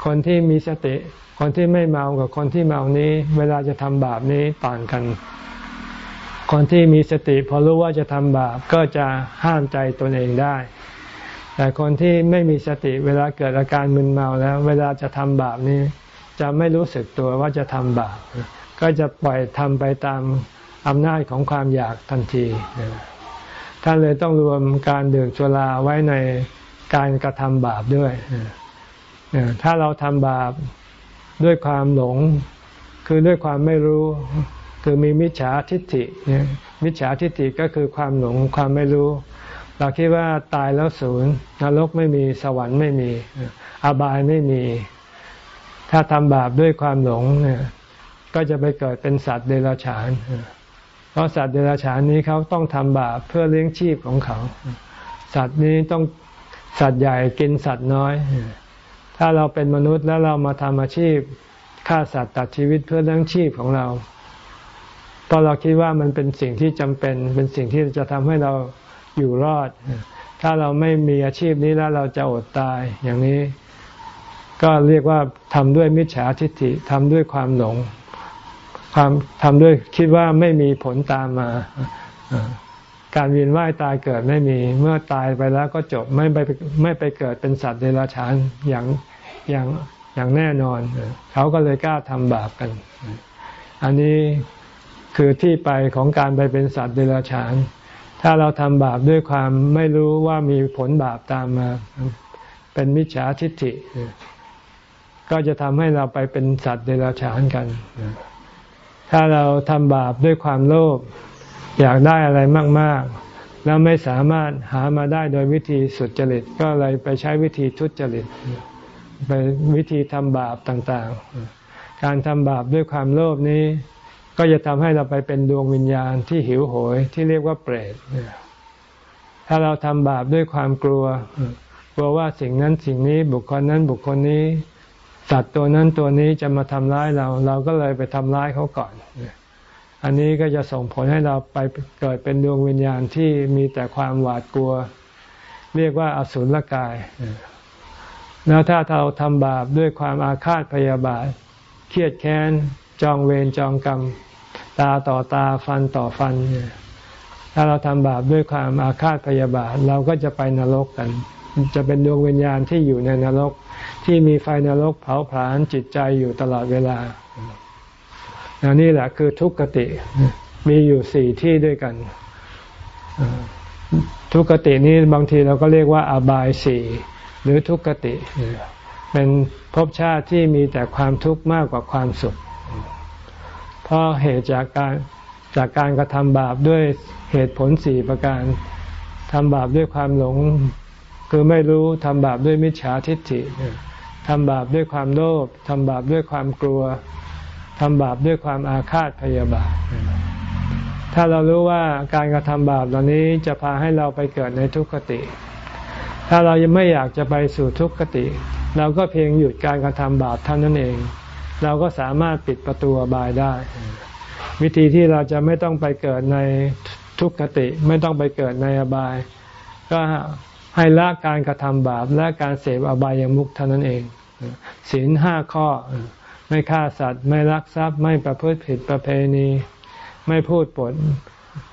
คนที่มีสติ คนที่ไม่เมากับคนที่เมานี้ เวลาจะทำบาปนี้ต่างกัน คนที่มีสติพอรู้ว่าจะทำบาปก็จะห้ามใจตนเองได้แต่คนที่ไม่มีสติเวลาเกิดอาการมึนเมาแล้ว เวลาจะทำบาปนี้ จะไม่รู้สึกตัวว่าจะทำบาปก็จะปล่อยทำไปตามอำนาจของความอยากทันทีท่านเลยต้องรวมการดื่มสุราไว้ในการกระทำบาปด้วย ถ้าเราทำบาปด้วยความหลง คือด้วยความไม่รู้ คือมีมิจฉาทิฏฐิเนี่ยมิจฉาทิฏฐิก็คือความหลงความไม่รู้ เราคิดว่าตายแล้วศูนย์นรกไม่มีสวรรค์ไม่มี อบายไม่มี ถ้าทำบาปด้วยความหลงเนี่ยก็จะไปเกิดเป็นสัตว์เดรัจฉาน เพราะสัตว์เดรัจฉานนี้เขาต้องทำบาปเพื่อเลี้ยงชีพของเขา สัตว์นี้ต้องสัตว์ใหญ่กินสัตว์น้อย ถ้าเราเป็นมนุษย์แล้วเรามาทำอาชีพฆ่าสัตว์ตัดชีวิตเพื่อเลี้ยงชีพของเราเพราะเราคิดว่ามันเป็นสิ่งที่จำเป็น เป็นสิ่งที่จะทำให้เราอยู่รอด ถ้าเราไม่มีอาชีพนี้แล้วเราจะอดตายอย่างนี้ ก็เรียกว่าทำด้วยมิจฉาทิฏฐิทำด้วยความหลงความทำด้วยคิดว่าไม่มีผลตามมา การเวียนว่ายตายเกิดไม่มี เมื่อตายไปแล้วก็จบไม่ไปไม่ไปเกิดเป็นสัตว์เดรัจฉานอย่างอย่างอย่างแน่นอน เขาก็เลยกล้าทำบาปกัน อันนี้คือที่ไปของการไปเป็นสัตว์เดรัจฉาน ถ้าเราทำบาปด้วยความไม่รู้ว่ามีผลบาปตามมา เป็นมิจฉาทิฏฐิ ก็จะทำให้เราไปเป็นสัตว์เดรัจฉานกัน ถ้าเราทำบาปด้วยความโลภอยากได้อะไรมาก ๆ แล้วไม่สามารถหามาได้โดยวิธีสุดจริต ก็เลยไปใช้วิธีทุจริต ไปวิธีทำบาปต่างๆ การทำบาปด้วยความโลภนี้ ก็จะทำให้เราไปเป็นดวงวิญญาณที่หิวโหยที่เรียกว่าเปรตถ้าเราทำบาปด้วยความกลัว กลัวว่าสิ่งนั้นสิ่งนี้บุคคลนั้นบุคคลนี้ สัตว์ตัวนั้นตัวนี้จะมาทำร้ายเรา เราก็เลยไปทำร้ายเขาก่อน อันนี้ก็จะส่งผลให้เราไปเกิดเป็นดวงวิญญาณที่มีแต่ความหวาดกลัว เรียกว่าอสุรกาย แล้วถ้าเราทำบาปด้วยความอาฆาตพยาบาท เครียดแค้น จองเวรจองกรรม ตาต่อตาฟันต่อฟัน ถ้าเราทำบาปด้วยความอาฆาตพยาบาท เราก็จะไปนรกกัน จะเป็นดวงวิญญาณที่อยู่ในนรก ที่มีไฟนรกเผาผลาญจิตใจอยู่ตลอดเวลานี่แหละคือทุกขติมีอยู่สี่ที่ด้วยกัน ทุกขตินี้บางทีเราก็เรียกว่าอบายสี่หรือทุกขติ เป็นภพชาติที่มีแต่ความทุกข์มากกว่าความสุข เพราะเหตุจากการจากการกระทำบาปด้วยเหตุผลสี่ประการทำบาปด้วยความหลง คือไม่รู้ทำบาปด้วยมิจฉาทิฏฐิทำบาปด้วยความโลภทำบาปด้วยความกลัวทำบาปด้วยความอาฆาตพยาบาท ถ้าเรารู้ว่าการกระทำบาปเหล่านี้จะพาให้เราไปเกิดในทุกขติ ถ้าเรายังไม่อยากจะไปสู่ทุกขติ เราก็เพียงหยุดการกระทำบาปเท่านั้นเอง เราก็สามารถปิดประตูอบายได้ วิธีที่เราจะไม่ต้องไปเกิดในทุกขติ ไม่ต้องไปเกิดในอบาย ก็ ให้ละการกระทำบาปและการเสพอบายามุขเท่านั้นเองศีลห้าข้อ ไม่ฆ่าสัตว์ ไม่ลักทรัพย์ ไม่ประพฤติผิดประเพณี ไม่พูดปด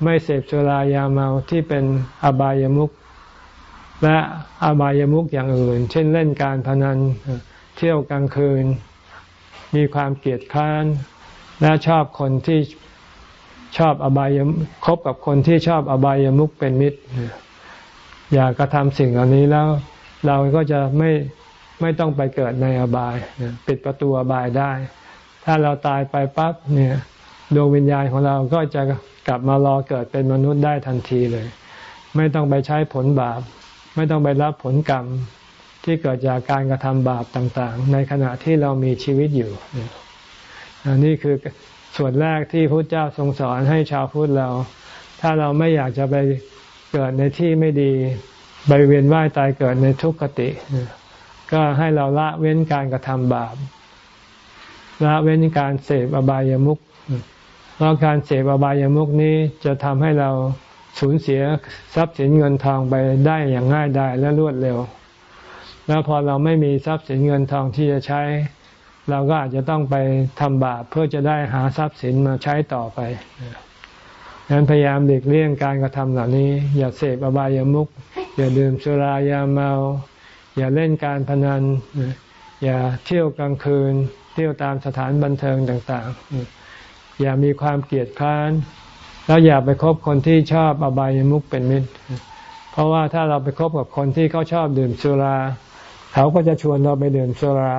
ไม่เสพสุรายาเมาที่เป็นอบายามุขและอบายามุขอย่างอื่น เช่นเล่นการพนันเที่ยวกลางคืน มีความเกลียดค้านและชอบคนที่ชอบอบายาคบกับคนที่ชอบอบายามุขเป็นมิตร อยากกระทำสิ่งเหล่านี้แล้ว เราก็จะไม่ไม่ต้องไปเกิดในอบาย ปิดประตูอบายได้ ถ้าเราตายไปปั๊บเนี่ยดวงวิญญาณของเราก็จะกลับมารอเกิดเป็นมนุษย์ได้ทันทีเลย ไม่ต้องไปใช้ผลบาป ไม่ต้องไปรับผลกรรมที่เกิดจากการกระทำบาปต่างๆ ในขณะที่เรามีชีวิตอยู่นนี้คือส่วนแรกที่พระเจ้าทรงสอนให้ชาวพุทธเรา ถ้าเราไม่อยากจะไป เกิดในที่ไม่ดีไปเวียนว่ายตายเกิดในทุกขติ ก็ให้เราละเว้นการกระทำบาป ละเว้นการเสพอบายามุขเพราะการเสพอบายามุขนี้จะทำให้เราสูญเสียทรัพย์สินเงินทองไปได้อย่างง่ายดายและรวดเร็ว แล้วพอเราไม่มีทรัพย์สินเงินทองที่จะใช้ เราก็อาจจะต้องไปทำบาปเพื่อจะได้หาทรัพย์สินมาใช้ต่อไป นั้นพยายามหลีกเลี่ยงการกระทำเหล่านี้ อย่าเสพอบายามุขอย่าดื่มสุรายาเมา อย่าเล่นการพนัน อย่าเที่ยวกลางคืน เที่ยวตามสถานบันเทิงต่าง ๆ อย่ามีความเกลียดคร้าน แล้วอย่าไปคบคนที่ชอบอบายามุขเป็นมิตร เพราะว่าถ้าเราไปคบกับคนที่เขาชอบดื่มสุรา เขาก็จะชวนเราไปดื่มสุรา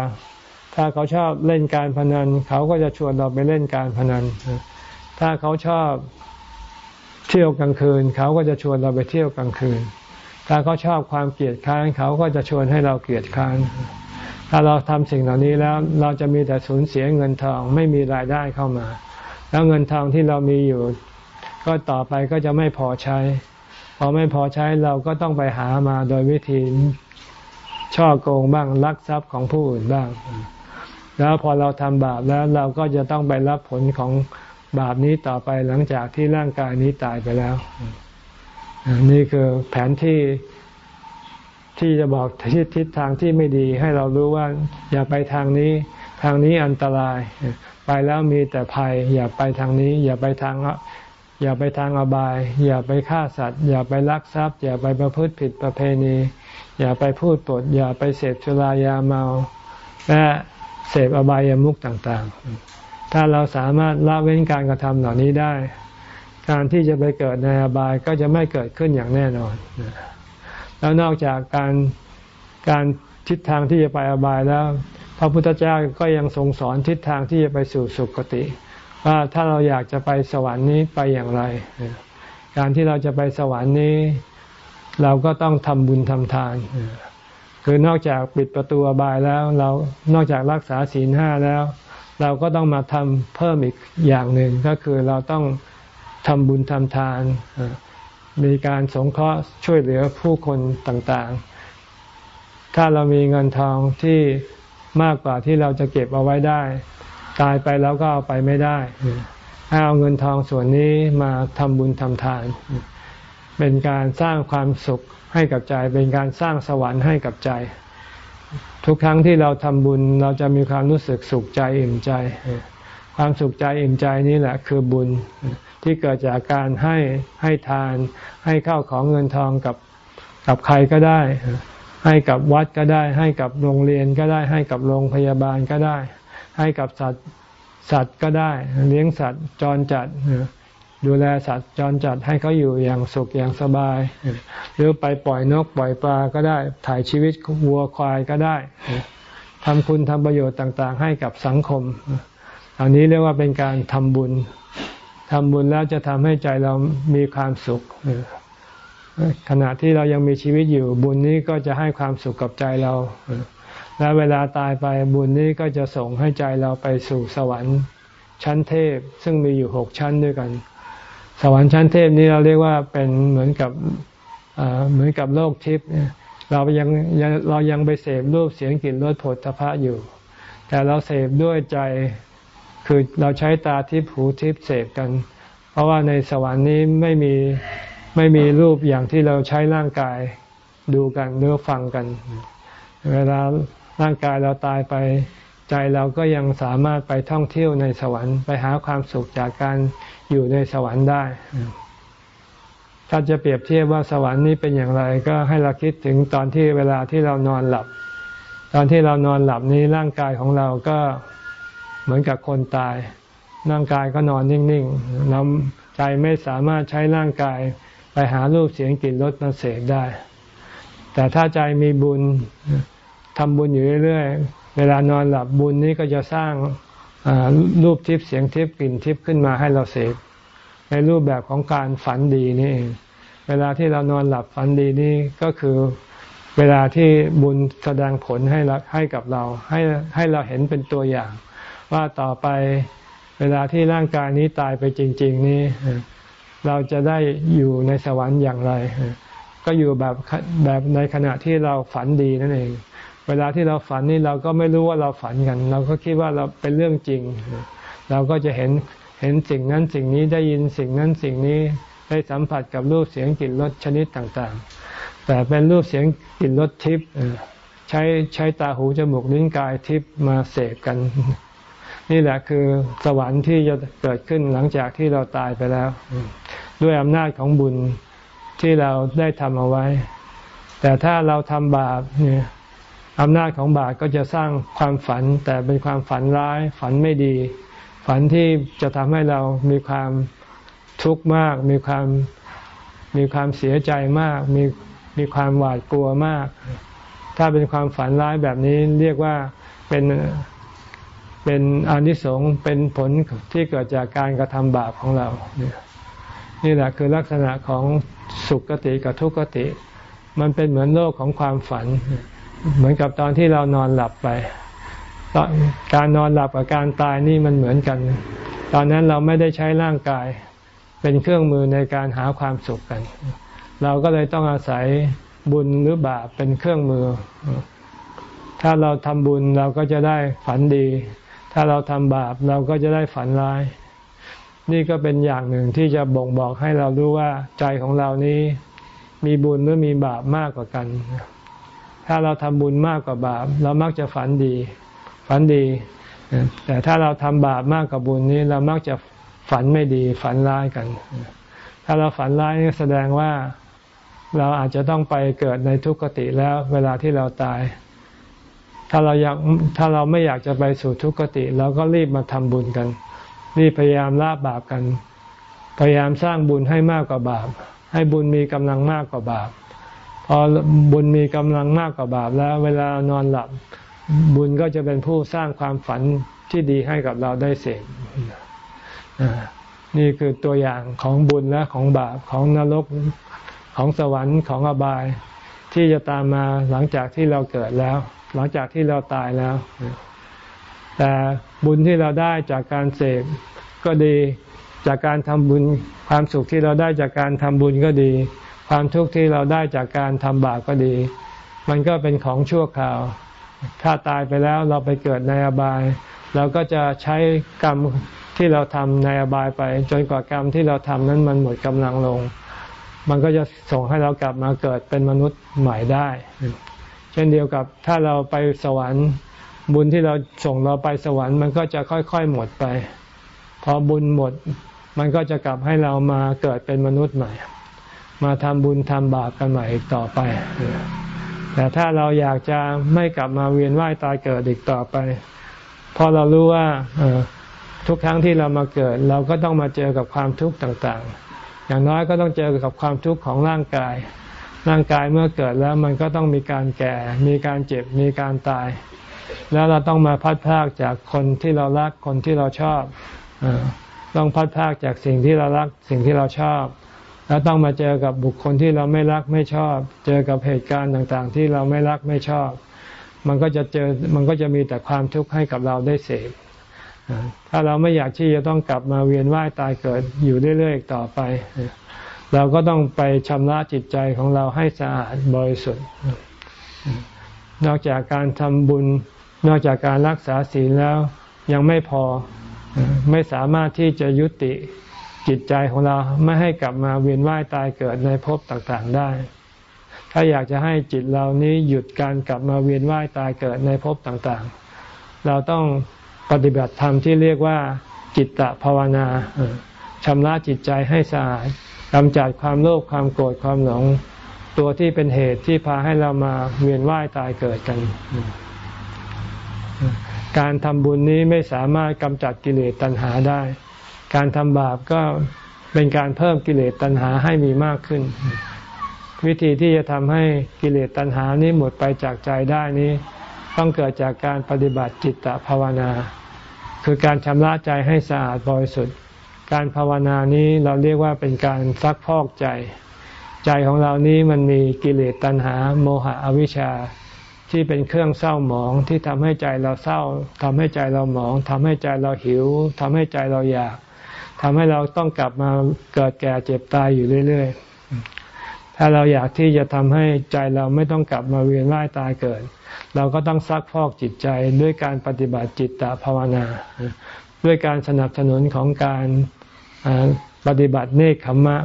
ถ้าเขาชอบเล่นการพนัน เขาก็จะชวนเราไปเล่นการพนัน ถ้าเขาชอบ เที่ยวกลางคืน เขาก็จะชวนเราไปเที่ยวกลางคืน ถ้าเขาชอบความเกลียดค้านเขาก็จะชวนให้เราเกลียดค้านถ้าเราทำสิ่งเหล่านี้แล้วเราจะมีแต่สูญเสียเงินทองไม่มีรายได้เข้ามา แล้วเงินทองที่เรามีอยู่ ก็ต่อไปก็จะไม่พอใช้ พอไม่พอใช้เราก็ต้องไปหามาโดยวิธีช่อโกงบ้างลักทรัพย์ของผู้อื่นบ้าง แล้วพอเราทำบาปแล้วเราก็จะต้องไปรับผลของ บาปนี้ต่อไปหลังจากที่ร่างกายนี้ตายไปแล้ว นี่คือแผนที่ที่จะบอกทิศทิศทางที่ไม่ดี ให้เรารู้ว่าอย่าไปทางนี้ ทางนี้อันตราย ไปแล้วมีแต่ภัย อย่าไปทางนี้ อย่าไปทางอย่าไปทางอบาย อย่าไปฆ่าสัตว์ อย่าไปลักทรัพย์ อย่าไปประพฤติผิดประเพณี อย่าไปพูดปด อย่าไปเสพชุรายาเมา และเสพอบายามุขต่างๆ ถ้าเราสามารถละเว้นการกระทำเหล่านี้ได้ การที่จะไปเกิดในอบายก็จะไม่เกิดขึ้นอย่างแน่นอน แล้วนอกจากการการทิศทางที่จะไปอบายแล้ว พระพุทธเจ้าก็ยังทรงสอนทิศทางที่จะไปสู่สุคติ ว่าถ้าเราอยากจะไปสวรรค์นี้ไปอย่างไร การที่เราจะไปสวรรค์นี้ เราก็ต้องทำบุญทำทานคือนอกจากปิดประตูอบายแล้ว เรานอกจากรักษาศีลห้าแล้ว เราก็ต้องมาทำเพิ่มอีกอย่างหนึ่งก็คือเราต้องทำบุญทำทาน มีการสงเคราะห์ช่วยเหลือผู้คนต่างๆ ถ้าเรามีเงินทองที่มากกว่าที่เราจะเก็บเอาไว้ได้ ตายไปแล้วก็เอาไปไม่ได้ให้เอาเงินทองส่วนนี้มาทำบุญทำทาน เป็นการสร้างความสุขให้กับใจ เป็นการสร้างสวรรค์ให้กับใจ ทุกครั้งที่เราทำบุญเราจะมีความรู้สึกสุขใจอิ่มใจ ความสุขใจอิ่มใจนี่แหละคือบุญที่เกิดจากการให้ให้ทาน ให้เข้าของเงินทองกับกับใครก็ได้ ให้กับวัดก็ได้ ให้กับโรงเรียนก็ได้ ให้กับโรงพยาบาลก็ได้ ให้กับสัตว์สัตว์ก็ได้ เลี้ยงสัตว์จรจัด ดูแลสัตว์จรจัดให้เขาอยู่อย่างสุขอย่างสบาย หรือไปปล่อยนกปล่อยปลาก็ได้ ถ่ายชีวิตวัวควายก็ได้ทำคุณทำประโยชน์ต่างๆ ให้กับสังคมอันนี้เรียกว่าเป็นการทำบุญทำบุญแล้วจะทำให้ใจเรามีความสุขขณะที่เรายังมีชีวิตอยู่บุญนี้ก็จะให้ความสุขกับใจเรา และเวลาตายไปบุญนี้ก็จะส่งให้ใจเราไปสู่สวรรค์ ชั้นเทพซึ่งมีอยู่หกชั้นด้วยกัน สวรรค์ชั้นเทพนี้เราเรียกว่าเป็นเหมือนกับเหมือนกับโลกทิพย์เรายังเรายังไปเสพรูปเสียงกลิ่นรสผลทพะอยู่ แต่เราเสพด้วยใจคือเราใช้ตาทิพย์หูทิพย์เสพกัน เพราะว่าในสวรรค์นี้ไม่มีไม่มีรูปอย่างที่เราใช้ร่างกายดูกันหรือฟังกัน เวลาร่างกายเราตายไป ใจเราก็ยังสามารถไปท่องเที่ยวในสวรรค์ไปหาความสุขจากการอยู่ในสวรรค์ได้ ถ้าจะเปรียบเทียบว่าสวรรค์นี้เป็นอย่างไร ก็ให้เราคิดถึงตอนที่เวลาที่เรานอนหลับ ตอนที่เรานอนหลับนี้ร่างกายของเราก็เหมือนกับคนตาย ร่างกายก็นอนนิ่งๆเราใจไม่สามารถใช้ร่างกายไปหารูปเสียงกลิ่นรสมาเสกได้ แต่ถ้าใจมีบุญทำบุญอยู่เรื่อย เวลานอนหลับบุญนี้ก็จะสร้างรูปทิพย์เสียงทิพย์กลิ่นทิพย์ขึ้นมาให้เราเสพในรูปแบบของการฝันดีนี่เองเวลาที่เรานอนหลับฝันดีนี่ก็คือเวลาที่บุญแสดงผลให้ให้กับเรา ให้ให้เราเห็นเป็นตัวอย่าง ว่าต่อไปเวลาที่ร่างกายนี้ตายไปจริง ๆ นี้ เราจะได้อยู่ในสวรรค์อย่างไร ก็อยู่แบบแบบในขณะที่เราฝันดีนั่นเอง เวลาที่เราฝันนี่เราก็ไม่รู้ว่าเราฝันกัน เราก็คิดว่าเราเป็นเรื่องจริง เราก็จะเห็นเห็นสิ่งนั้นสิ่งนี้ได้ยินสิ่งนั้นสิ่งนี้ได้สัมผัสกับรูปเสียงกลิ่นรสชนิดต่างๆ แต่เป็นรูปเสียงกลิ่นรสทิพย์ใช้ใช้ตาหูจมูกลิ้นกายทิพย์มาเสพกัน นี่แหละคือสวรรค์ที่จะเกิดขึ้นหลังจากที่เราตายไปแล้ว ด้วยอำนาจของบุญที่เราได้ทำเอาไว้ แต่ถ้าเราทำบาปเนี่ย อำนาจของบาปก็จะสร้างความฝันแต่เป็นความฝันร้าย ฝันไม่ดี ฝันที่จะทำให้เรามีความทุกข์มาก มีความมีความเสียใจมาก มีมีความหวาดกลัวมาก ถ้าเป็นความฝันร้ายแบบนี้เรียกว่าเป็นเป็นอนิสงส์เป็นผลที่เกิดจากการกระทำบาปของเรา นี่แหละคือลักษณะของสุขติกับทุกขติ มันเป็นเหมือนโลกของความฝัน เหมือนกับตอนที่เรานอนหลับไป การนอนหลับกับการตายนี่มันเหมือนกัน ตอนนั้นเราไม่ได้ใช้ร่างกาย เป็นเครื่องมือในการหาความสุขกัน เราก็เลยต้องอาศัยบุญหรือบาปเป็นเครื่องมือ ถ้าเราทำบุญเราก็จะได้ฝันดี ถ้าเราทำบาปเราก็จะได้ฝันร้าย นี่ก็เป็นอย่างหนึ่งที่จะบ่งบอกให้เรารู้ว่าใจของเรานี้ มีบุญหรือมีบาปมากกว่ากัน ถ้าเราทำบุญมากกว่าบาป เรามักจะฝันดี ฝันดี แต่ถ้าเราทำบาปมากกว่าบุญนี้เรามักจะฝันไม่ดีฝันร้ายกัน ถ้าเราฝันร้ายนี่แสดงว่าเราอาจจะต้องไปเกิดในทุกขติแล้วเวลาที่เราตาย ถ้าเราอยากถ้าเราไม่อยากจะไปสู่ทุกขติเราก็รีบมาทำบุญกัน รีบพยายามละบาปกัน พยายามสร้างบุญให้มากกว่าบาป ให้บุญมีกำลังมากกว่าบาป พอบุญมีกำลังมากกว่าบาปแล้ว เวลานอนหลับ บุญก็จะเป็นผู้สร้างความฝันที่ดีให้กับเราได้เสกนี่คือตัวอย่างของบุญและของบาปของนรกของสวรรค์ของอบาย ที่จะตามมาหลังจากที่เราเกิดแล้ว หลังจากที่เราตายแล้ว แต่บุญที่เราได้จากการเสพก็ดีจากการทำบุญความสุขที่เราได้จากการทำบุญก็ดี ความทุกข์ที่เราได้จากการทำบาปก็ดี มันก็เป็นของชั่วคราว ถ้าตายไปแล้วเราไปเกิดในอบาย เราก็จะใช้กรรมที่เราทำในอบายไป จนกว่ากรรมที่เราทำนั้นมันหมดกำลังลง มันก็จะส่งให้เรากลับมาเกิดเป็นมนุษย์ใหม่ได้ เช่นเดียวกับถ้าเราไปสวรรค์ บุญที่เราส่งเราไปสวรรค์มันก็จะค่อยๆหมดไป พอบุญหมด มันก็จะกลับให้เรามาเกิดเป็นมนุษย์ใหม่ มาทำบุญทำบาปกันใหม่อีกต่อไป แต่ถ้าเราอยากจะไม่กลับมาเวียนว่ายตายเกิดอีกต่อไปพอเรารู้ว่าทุกครั้งที่เรามาเกิด เราก็ต้องมาเจอกับความทุกข์ต่างๆ อย่างน้อยก็ต้องเจอกับความทุกข์ของร่างกาย ร่างกายเมื่อเกิดแล้วมันก็ต้องมีการแก่ มีการเจ็บ มีการตาย แล้วเราต้องมาพัดพากจากคนที่เรารัก คนที่เราชอบ ต้องพัดพากจากสิ่งที่เรารัก สิ่งที่เราชอบ แล้วต้องมาเจอกับบุคคลที่เราไม่รักไม่ชอบ เจอกับเหตุการณ์ต่างๆ ที่เราไม่รักไม่ชอบ มันก็จะเจอมันก็จะมีแต่ความทุกข์ให้กับเราได้เสพถ้าเราไม่อยากที่จะต้องกลับมาเวียนว่ายตายเกิดอยู่เรื่อยๆต่อไป เราก็ต้องไปชำระจิตใจของเราให้สะอาดบริสุทธิ์ นอกจากการทำบุญ นอกจากการรักษาศีลแล้วยังไม่พอไม่สามารถที่จะยุติ จิตใจของเราไม่ให้กลับมาเวียนว่ายตายเกิดในภพต่างๆได้ ถ้าอยากจะให้จิตเรานี้หยุดการกลับมาเวียนว่ายตายเกิดในภพต่างๆ เราต้องปฏิบัติธรรมที่เรียกว่าจิตตภาวนาชำระจิตใจให้สะอาดกำจัดความโลภความโกรธความหลงตัวที่เป็นเหตุที่พาให้เรามาเวียนว่ายตายเกิดกัน การทำบุญนี้ไม่สามารถกำจัดกิเลสตัณหาได้ การทำบาปก็เป็นการเพิ่มกิเลสตัณหาให้มีมากขึ้น วิธีที่จะทำให้กิเลสตัณหานี้หมดไปจากใจได้นี้ ต้องเกิดจากการปฏิบัติจิตตภาวนา คือการชำระใจให้สะอาดบริสุทธิ์ การภาวนานี้เราเรียกว่าเป็นการซักพอกใจ ใจของเรานี้มันมีกิเลสตัณหา โมหะอวิชชาที่เป็นเครื่องเศร้าหมองที่ทำให้ใจเราเศร้าทำให้ใจเราหมองทำให้ใจเราหิวทำให้ใจเราอยาก ทำให้เราต้องกลับมาเกิดแก่เจ็บตายอยู่เรื่อย ๆ ถ้าเราอยากที่จะทำให้ใจเราไม่ต้องกลับมาเวียนว่ายตายเกิด เราก็ต้องซักพอกจิตใจด้วยการปฏิบัติจิตตภาวนา ด้วยการสนับสนุนของการปฏิบัติเนคขมะ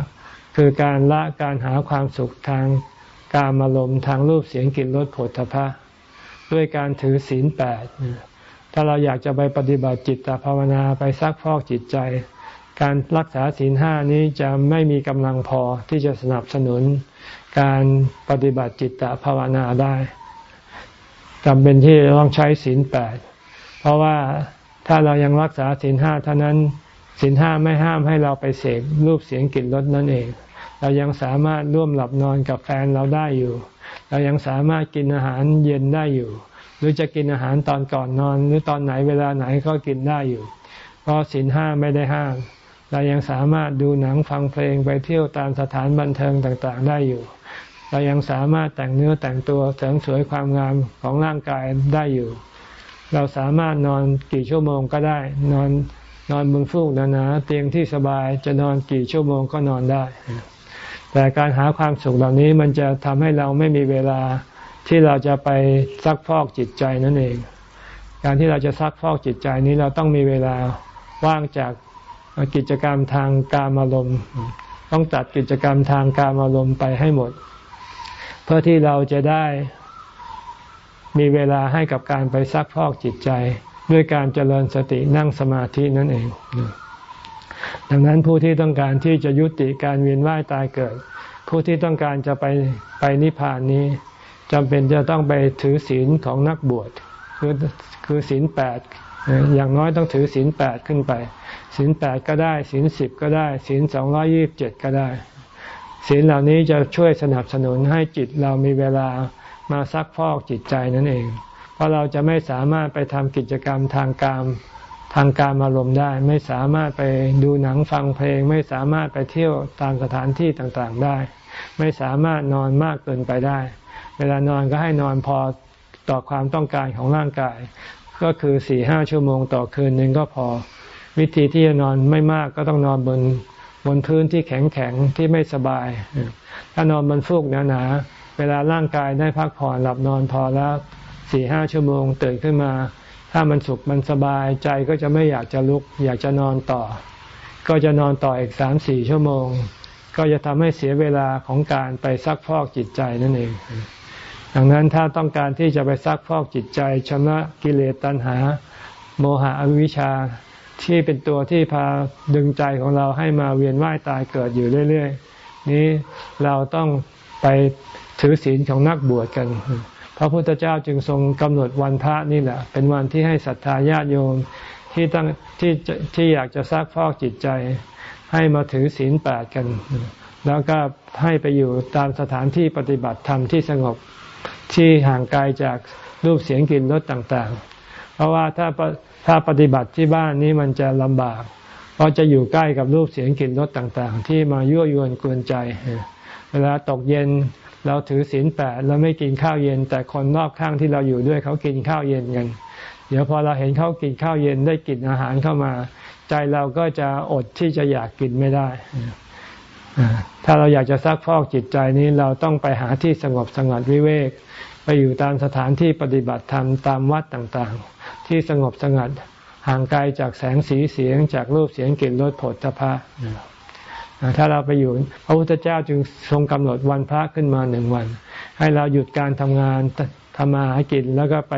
คือการละการหาความสุขทางการอารมณ์ทางรูปเสียงกลิ่นรสผลทพะ ด้วยการถือศีลแปดถ้าเราอยากจะไปปฏิบัติจิตตภาวนาไปซักพอกจิตใจ การรักษาศีลห้านี้จะไม่มีกำลังพอที่จะสนับสนุน การปฏิบัติจิตตภาวนาได้จำเป็นที่ต้องใช้ศีลแปดเพราะว่าถ้าเรายังรักษาศีลห้าเท่านั้นศีลห้าไม่ห้ามให้เราไปเสพรูปเสียงกลิ่นรสนั่นเอง เรายังสามารถร่วมหลับนอนกับแฟนเราได้อยู่ เรายังสามารถกินอาหารเย็นได้อยู่ หรือจะกินอาหารตอนก่อนนอน หรือตอนไหนเวลาไหนก็กินได้อยู่ เพราะศีลห้าไม่ได้ห้าม เรายังสามารถดูหนังฟังเพลงไปเที่ยวตามสถานบันเทิงต่างๆ ได้อยู่ เรายังสามารถแต่งเนื้อแต่งตัวเสริมสวยความงามของร่างกายได้อยู่ เราสามารถนอนกี่ชั่วโมงก็ได้ นอนนอนบนฟูกหนาๆเตียงที่สบายจะนอนกี่ชั่วโมงก็นอนได้ แต่การหาความสุขเหล่านี้มันจะทำให้เราไม่มีเวลาที่เราจะไปซักฟอกจิตใจนั่นเอง การที่เราจะซักฟอกจิตใจนี้เราต้องมีเวลาว่างจาก กิจกรรมทางการอารมณ์ ต้องตัดกิจกรรมทางการอารมณ์ไปให้หมด เพื่อที่เราจะได้มีเวลาให้กับการไปซักพอกจิตใจ ด้วยการเจริญสตินั่งสมาธินั่นเอง ดังนั้นผู้ที่ต้องการที่จะยุติการเวียนว่ายตายเกิด ผู้ที่ต้องการจะไปไปนิพพานนี้จำเป็นจะต้องไปถือศีลของนักบวชคือคือศีลแปดอย่างน้อยต้องถือศีลแปดขึ้นไป ศีลแปดก็ได้ศีลสิบก็ได้ศีลสองร้อยี่บเจ็ดก็ได้ศีลเหล่านี้จะช่วยสนับสนุนให้จิตเรามีเวลามาซักพอกจิตใจนั่นเอง เพราะเราจะไม่สามารถไปทำกิจกรรมทางการทางการอารมณ์ได้ ไม่สามารถไปดูหนังฟังเพลง ไม่สามารถไปเที่ยวตามสถานที่ต่างๆได้ ไม่สามารถนอนมากเกินไปได้ เวลานอนก็ให้นอนพอต่อความต้องการของร่างกาย ก็คือสี่ห้าชั่วโมงต่อคืนหนึ่งก็พอ วิธีที่จะนอนไม่มากก็ต้องนอนบนบนพื้นที่แข็งแข็งที่ไม่สบาย ถ้านอนบนฟูกหนาๆ เวลาร่างกายได้พักผ่อนหลับนอนพอแล้วสี่ห้าชั่วโมงตื่นขึ้นมา ถ้ามันสุขมันสบายใจก็จะไม่อยากจะลุก อยากจะนอนต่อ ก็จะนอนต่ออีกสามสี่ชั่วโมง ก็จะทำให้เสียเวลาของการไปซักพอกจิตใจนั่นเอง ดังนั้นถ้าต้องการที่จะไปซักพอกจิตใจชำระกิเลสตัณหา โมหะอวิชชา ที่เป็นตัวที่พาดึงใจของเราให้มาเวียนว่ายตายเกิดอยู่เรื่อยๆ นี้เราต้องไปถือศีลของนักบวชกัน พระพุทธเจ้าจึงทรงกำหนดวันพระนี่แหละ เป็นวันที่ให้ศรัทธาญาติโยมที่ตั้งที่ที่อยากจะซักฟอกจิตใจ ให้มาถือศีลแปดกัน แล้วก็ให้ไปอยู่ตามสถานที่ปฏิบัติธรรมที่สงบที่ห่างไกลจากรูปเสียงกลิ่นรสต่างๆ เพราะว่าถ้า ถ้าปฏิบัติที่บ้านนี้มันจะลำบาก เพราะจะอยู่ใกล้กับรูปเสียงกลิ่นรสต่างๆ ที่มายั่วยวนกวนใจ เวลาตกเย็นเราถือศีลแปดเราไม่กินข้าวเย็น แต่คนรอบข้างที่เราอยู่ด้วยเขากินข้าวเย็นกันเดี๋ยวพอเราเห็นเขากินข้าวเย็นได้กินอาหารเข้ามา ใจเราก็จะอดที่จะอยากกินไม่ได้ ถ้าเราอยากจะซักพอกจิตใจนี้เราต้องไปหาที่สงบสงัดวิเวก ไปอยู่ตามสถานที่ปฏิบัติธรรมตามวัดต่างๆ ที่สงบสงัดห่างไกลจากแสงสีเสียงจากรูปเสียงกลิ่นรสผลตภะถ้าเราไปอยู่พระพุทธเจ้าจึงทรงกำหนดวันพระขึ้นมาหนึ่งวัน ให้เราหยุดการทำงานทำมาหากินแล้วก็ไป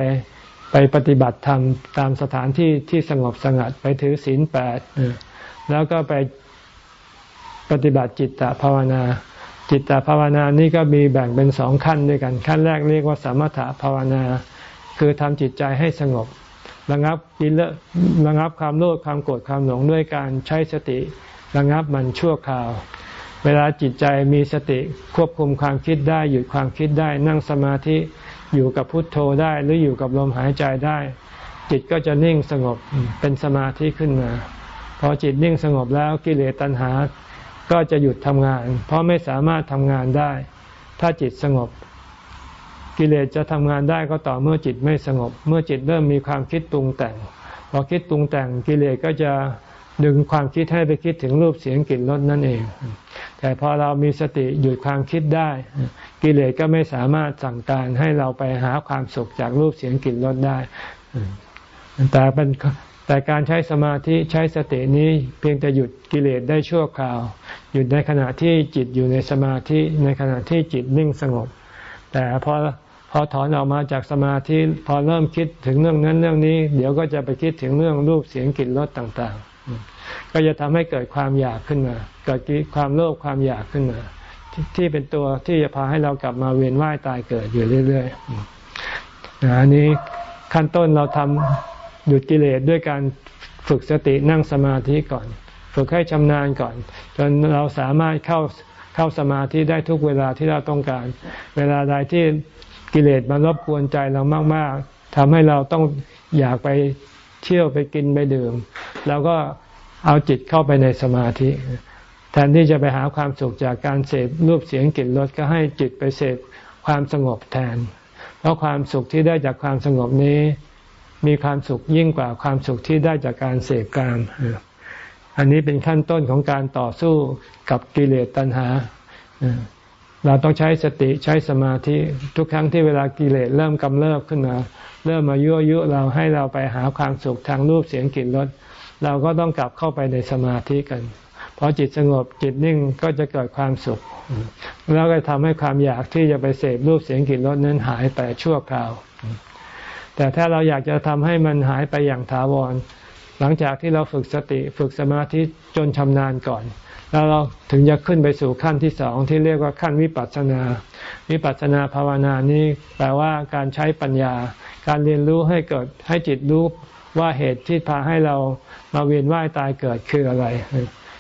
ไปปฏิบัติธรรมตามสถานที่ที่สงบสงัดไปถือศีลแปดแล้วก็ไปปฏิบัติจิตตภาวนา จิตตภาวนานี่ก็มีแบ่งเป็นสองขั้นด้วยกัน ขั้นแรกเรียกว่าสมถภาวนา คือทำจิตใจให้สงบ ระงับกิเลสระงับความโลภความโกรธความหลงด้วยการใช้สติระงับมันชั่วคราว เวลาจิตใจมีสติควบคุมความคิดได้ หยุดความคิดได้นั่งสมาธิอยู่กับพุทโธได้หรืออยู่กับลมหายใจได้ จิตก็จะนิ่งสงบเป็นสมาธิขึ้นมา พอจิตนิ่งสงบแล้วกิเลสตัณหา ก็จะหยุดทำงาน เพราะไม่สามารถทำงานได้ ถ้าจิตสงบ กิเลสจะทำงานได้ก็ต่อเมื่อจิตไม่สงบ เมื่อจิตเริ่มมีความคิดปรุงแต่งพอคิดปรุงแต่งกิเลสก็จะดึงความคิดให้ไปคิดถึงรูปเสียงกลิ่นรสนั่นเอง แต่พอเรามีสติหยุดความคิดได้ กิเลสก็ไม่สามารถสั่งการให้เราไปหาความสุขจากรูปเสียงกลิ่นรสได้ แต่เป็น แต่การใช้สมาธิใช้สตินี้เพียงแต่หยุดกิเลสได้ชั่วคราว หยุดในขณะที่จิตอยู่ในสมาธิในขณะที่จิตนิ่งสงบ แต่พอพอถอนออกมาจากสมาธิพอเริ่มคิดถึงเรื่องนั้นเรื่องนี้ เดี๋ยวก็จะไปคิดถึงเรื่องรูปเสียงกลิ่นรสต่างๆ ก็จะทำให้เกิดความอยากขึ้นมา เกิดความโลภความอยากขึ้นมาที่เป็นตัวที่จะพาให้เรากลับมาเวียนว่ายตายเกิดอยู่เรื่อยๆอันนี้ขั้นต้นเราทำ หยุดกิเลสด้วยการฝึกสตินั่งสมาธิก่อน ฝึกให้ชำนาญก่อน จนเราสามารถเข้าเข้าสมาธิได้ทุกเวลาที่เราต้องการ เวลาใดที่กิเลสมารบกวนใจเรามาก ๆทำให้เราต้องอยากไปเที่ยวไปกินไปดื่ม แล้วก็เอาจิตเข้าไปในสมาธิ แทนที่จะไปหาความสุขจากการเสพรูปเสียงกลิ่นรสก็ให้จิตไปเสพความสงบแทน เพราะความสุขที่ได้จากความสงบนี้ มีความสุขยิ่งกว่าความสุขที่ได้จากการเสพกาม อันนี้เป็นขั้นต้นของการต่อสู้กับกิเลสตัณหา เราต้องใช้สติใช้สมาธิทุกครั้งที่เวลากิเลสเริ่มกำเริบขึ้นมา เริ่มมายั่วยุเราให้เราไปหาความสุขทางรูปเสียงกลิ่นรสเราก็ต้องกลับเข้าไปในสมาธิกันพอจิตสงบจิตนิ่งก็จะเกิดความสุข แล้วก็ทำให้ความอยากที่จะไปเสพรูปเสียงกลิ่นรสนั้นหายไปชั่วคราว แต่ถ้าเราอยากจะทำให้มันหายไปอย่างถาวร หลังจากที่เราฝึกสติฝึกสมาธิจนชำนาญก่อน แล้วเราถึงจะขึ้นไปสู่ขั้นที่สองที่เรียกว่าขั้นวิปัสสนา วิปัสสนาภาวนานี้แปลว่าการใช้ปัญญา การเรียนรู้ให้เกิดให้จิตรู้ว่าเหตุที่พาให้เรามาเวียนว่ายตายเกิดคืออะไร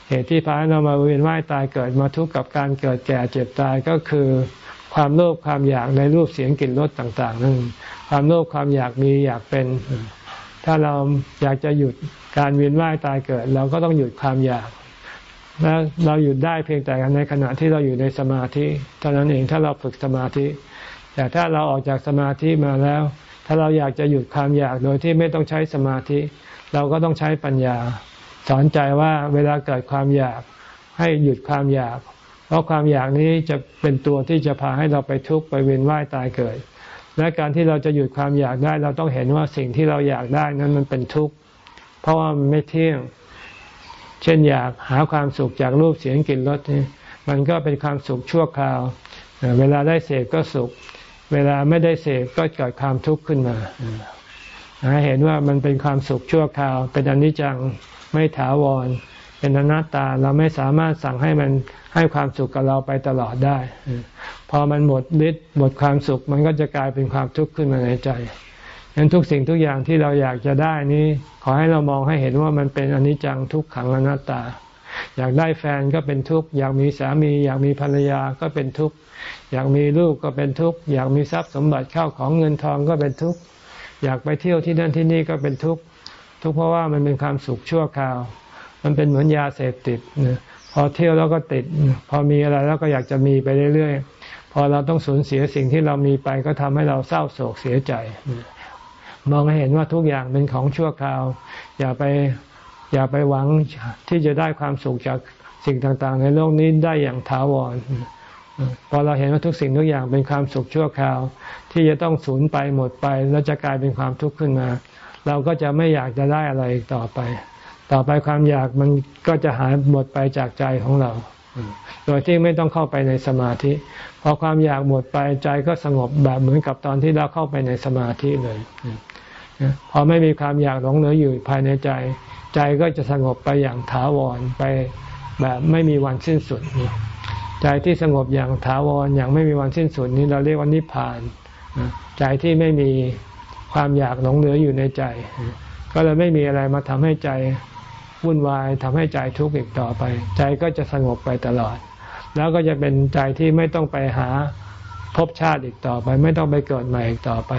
เหตุที่พาให้เรามาเวียนว่ายตายเกิดมาทุกข์กับการเกิดแก่เจ็บตายก็คือความโลภความอยากในรูปเสียงกลิ่นรสต่าง ๆ นั่น ความโลภความอยากมีอยากเป็น ถ้าเราอยากจะหยุดการเวียนว่ายตายเกิด เราก็ต้องหยุดความอยากและเราหยุดได้เพียงแต่ในขณะที่เราอยู่ในสมาธิเท่านั้นเองถ้าเราฝึกสมาธิ แต่ถ้าเราออกจากสมาธิมาแล้ว ถ้าเราอยากจะหยุดความอยากโดยที่ไม่ต้องใช้สมาธิ เราก็ต้องใช้ปัญญา สอนใจว่าเวลาเกิดความอยากให้หยุดความอยาก เพราะความอยากนี้จะเป็นตัวที่จะพาให้เราไปทุกข์ไปเวียนว่ายตายเกิด และการที่เราจะหยุดความอยากได้ เราต้องเห็นว่าสิ่งที่เราอยากได้นั้นมันเป็นทุกข์เพราะว่ามันไม่เที่ยง เช่นอยากหาความสุขจากรูปเสียงกลิ่นรสนี่มันก็เป็นความสุขชั่วคราว เวลาได้เสพก็สุข เวลาไม่ได้เสพก็เกิดความทุกข์ขึ้นมาเห็นว่ามันเป็นความสุขชั่วคราว เป็นอนิจจังไม่ถาวร เป็นอนัตตาเราไม่สามารถสั่งให้มัน ให้ความสุขกับเราไปตลอดได้ พอมันหมดฤทธิ์หมดความสุข มันก็จะกลายเป็นความทุกข์ขึ้นมาในใจงั้นทุกสิ่งทุกอย่างที่เราอยากจะได้นี้ ขอให้เรามองให้เห็นว่ามันเป็นอนิจจังทุกขังอนัตตา อยากได้แฟนก็เป็นทุกข์อยากมีสามี อยากมีภรรยาก็เป็นทุกข์อยากมีลูกก็เป็นทุกข์อยากมีทรัพย์สมบัติเข้าของเงินทองก็เป็นทุกข์อยากไปเที่ยวที่นั่นที่นี่ก็เป็นทุกข์ทุกเพราะว่ามันเป็นความสุขชั่วคราว มันเป็นเหมือนยาเสพติด พอเที่ยวแล้วก็ติด พอมีอะไรแล้วก็อยากจะมีไปเรื่อยๆ พอเราต้องสูญเสียสิ่งที่เรามีไปก็ทำให้เราเศร้าโศกเสียใจ มองเห็นว่าทุกอย่างเป็นของชั่วคราว อย่าไปอย่าไปหวังที่จะได้ความสุขจากสิ่งต่างๆ ในโลกนี้ได้อย่างถาวรพอเราเห็นว่าทุกสิ่งทุกอย่างเป็นความสุขชั่วคราว ที่จะต้องสูญไปหมดไป แล้วจะกลายเป็นความทุกข์ขึ้นมา เราก็จะไม่อยากจะได้อะไรต่อไป ต่อไปความอยากมันก็จะหายหมดไปจากใจของเรา โดยที่ไม่ต้องเข้าไปในสมาธิ พอความอยากหมดไปใจก็สงบแบบเหมือนกับตอนที่เราเข้าไปในสมาธิเลย พอไม่มีความอยากหลงเหลืออยู่ภายในใจ ใจก็จะสงบไปอย่างถาวรไปแบบไม่มีวันสิ้นสุด ใจที่สงบอย่างถาวรอย่างไม่มีวันสิ้นสุดนี้เราเรียกว่านิพพานใจที่ไม่มีความอยากหลงเหลืออยู่ในใจ ก็เลยไม่มีอะไรมาทำให้ใจ วุ่นวายทำให้ใจทุกข์อีกต่อไป ใจก็จะสงบไปตลอด แล้วก็จะเป็นใจที่ไม่ต้องไปหาภพชาติอีกต่อไป ไม่ต้องไปเกิดใหม่อีกต่อไป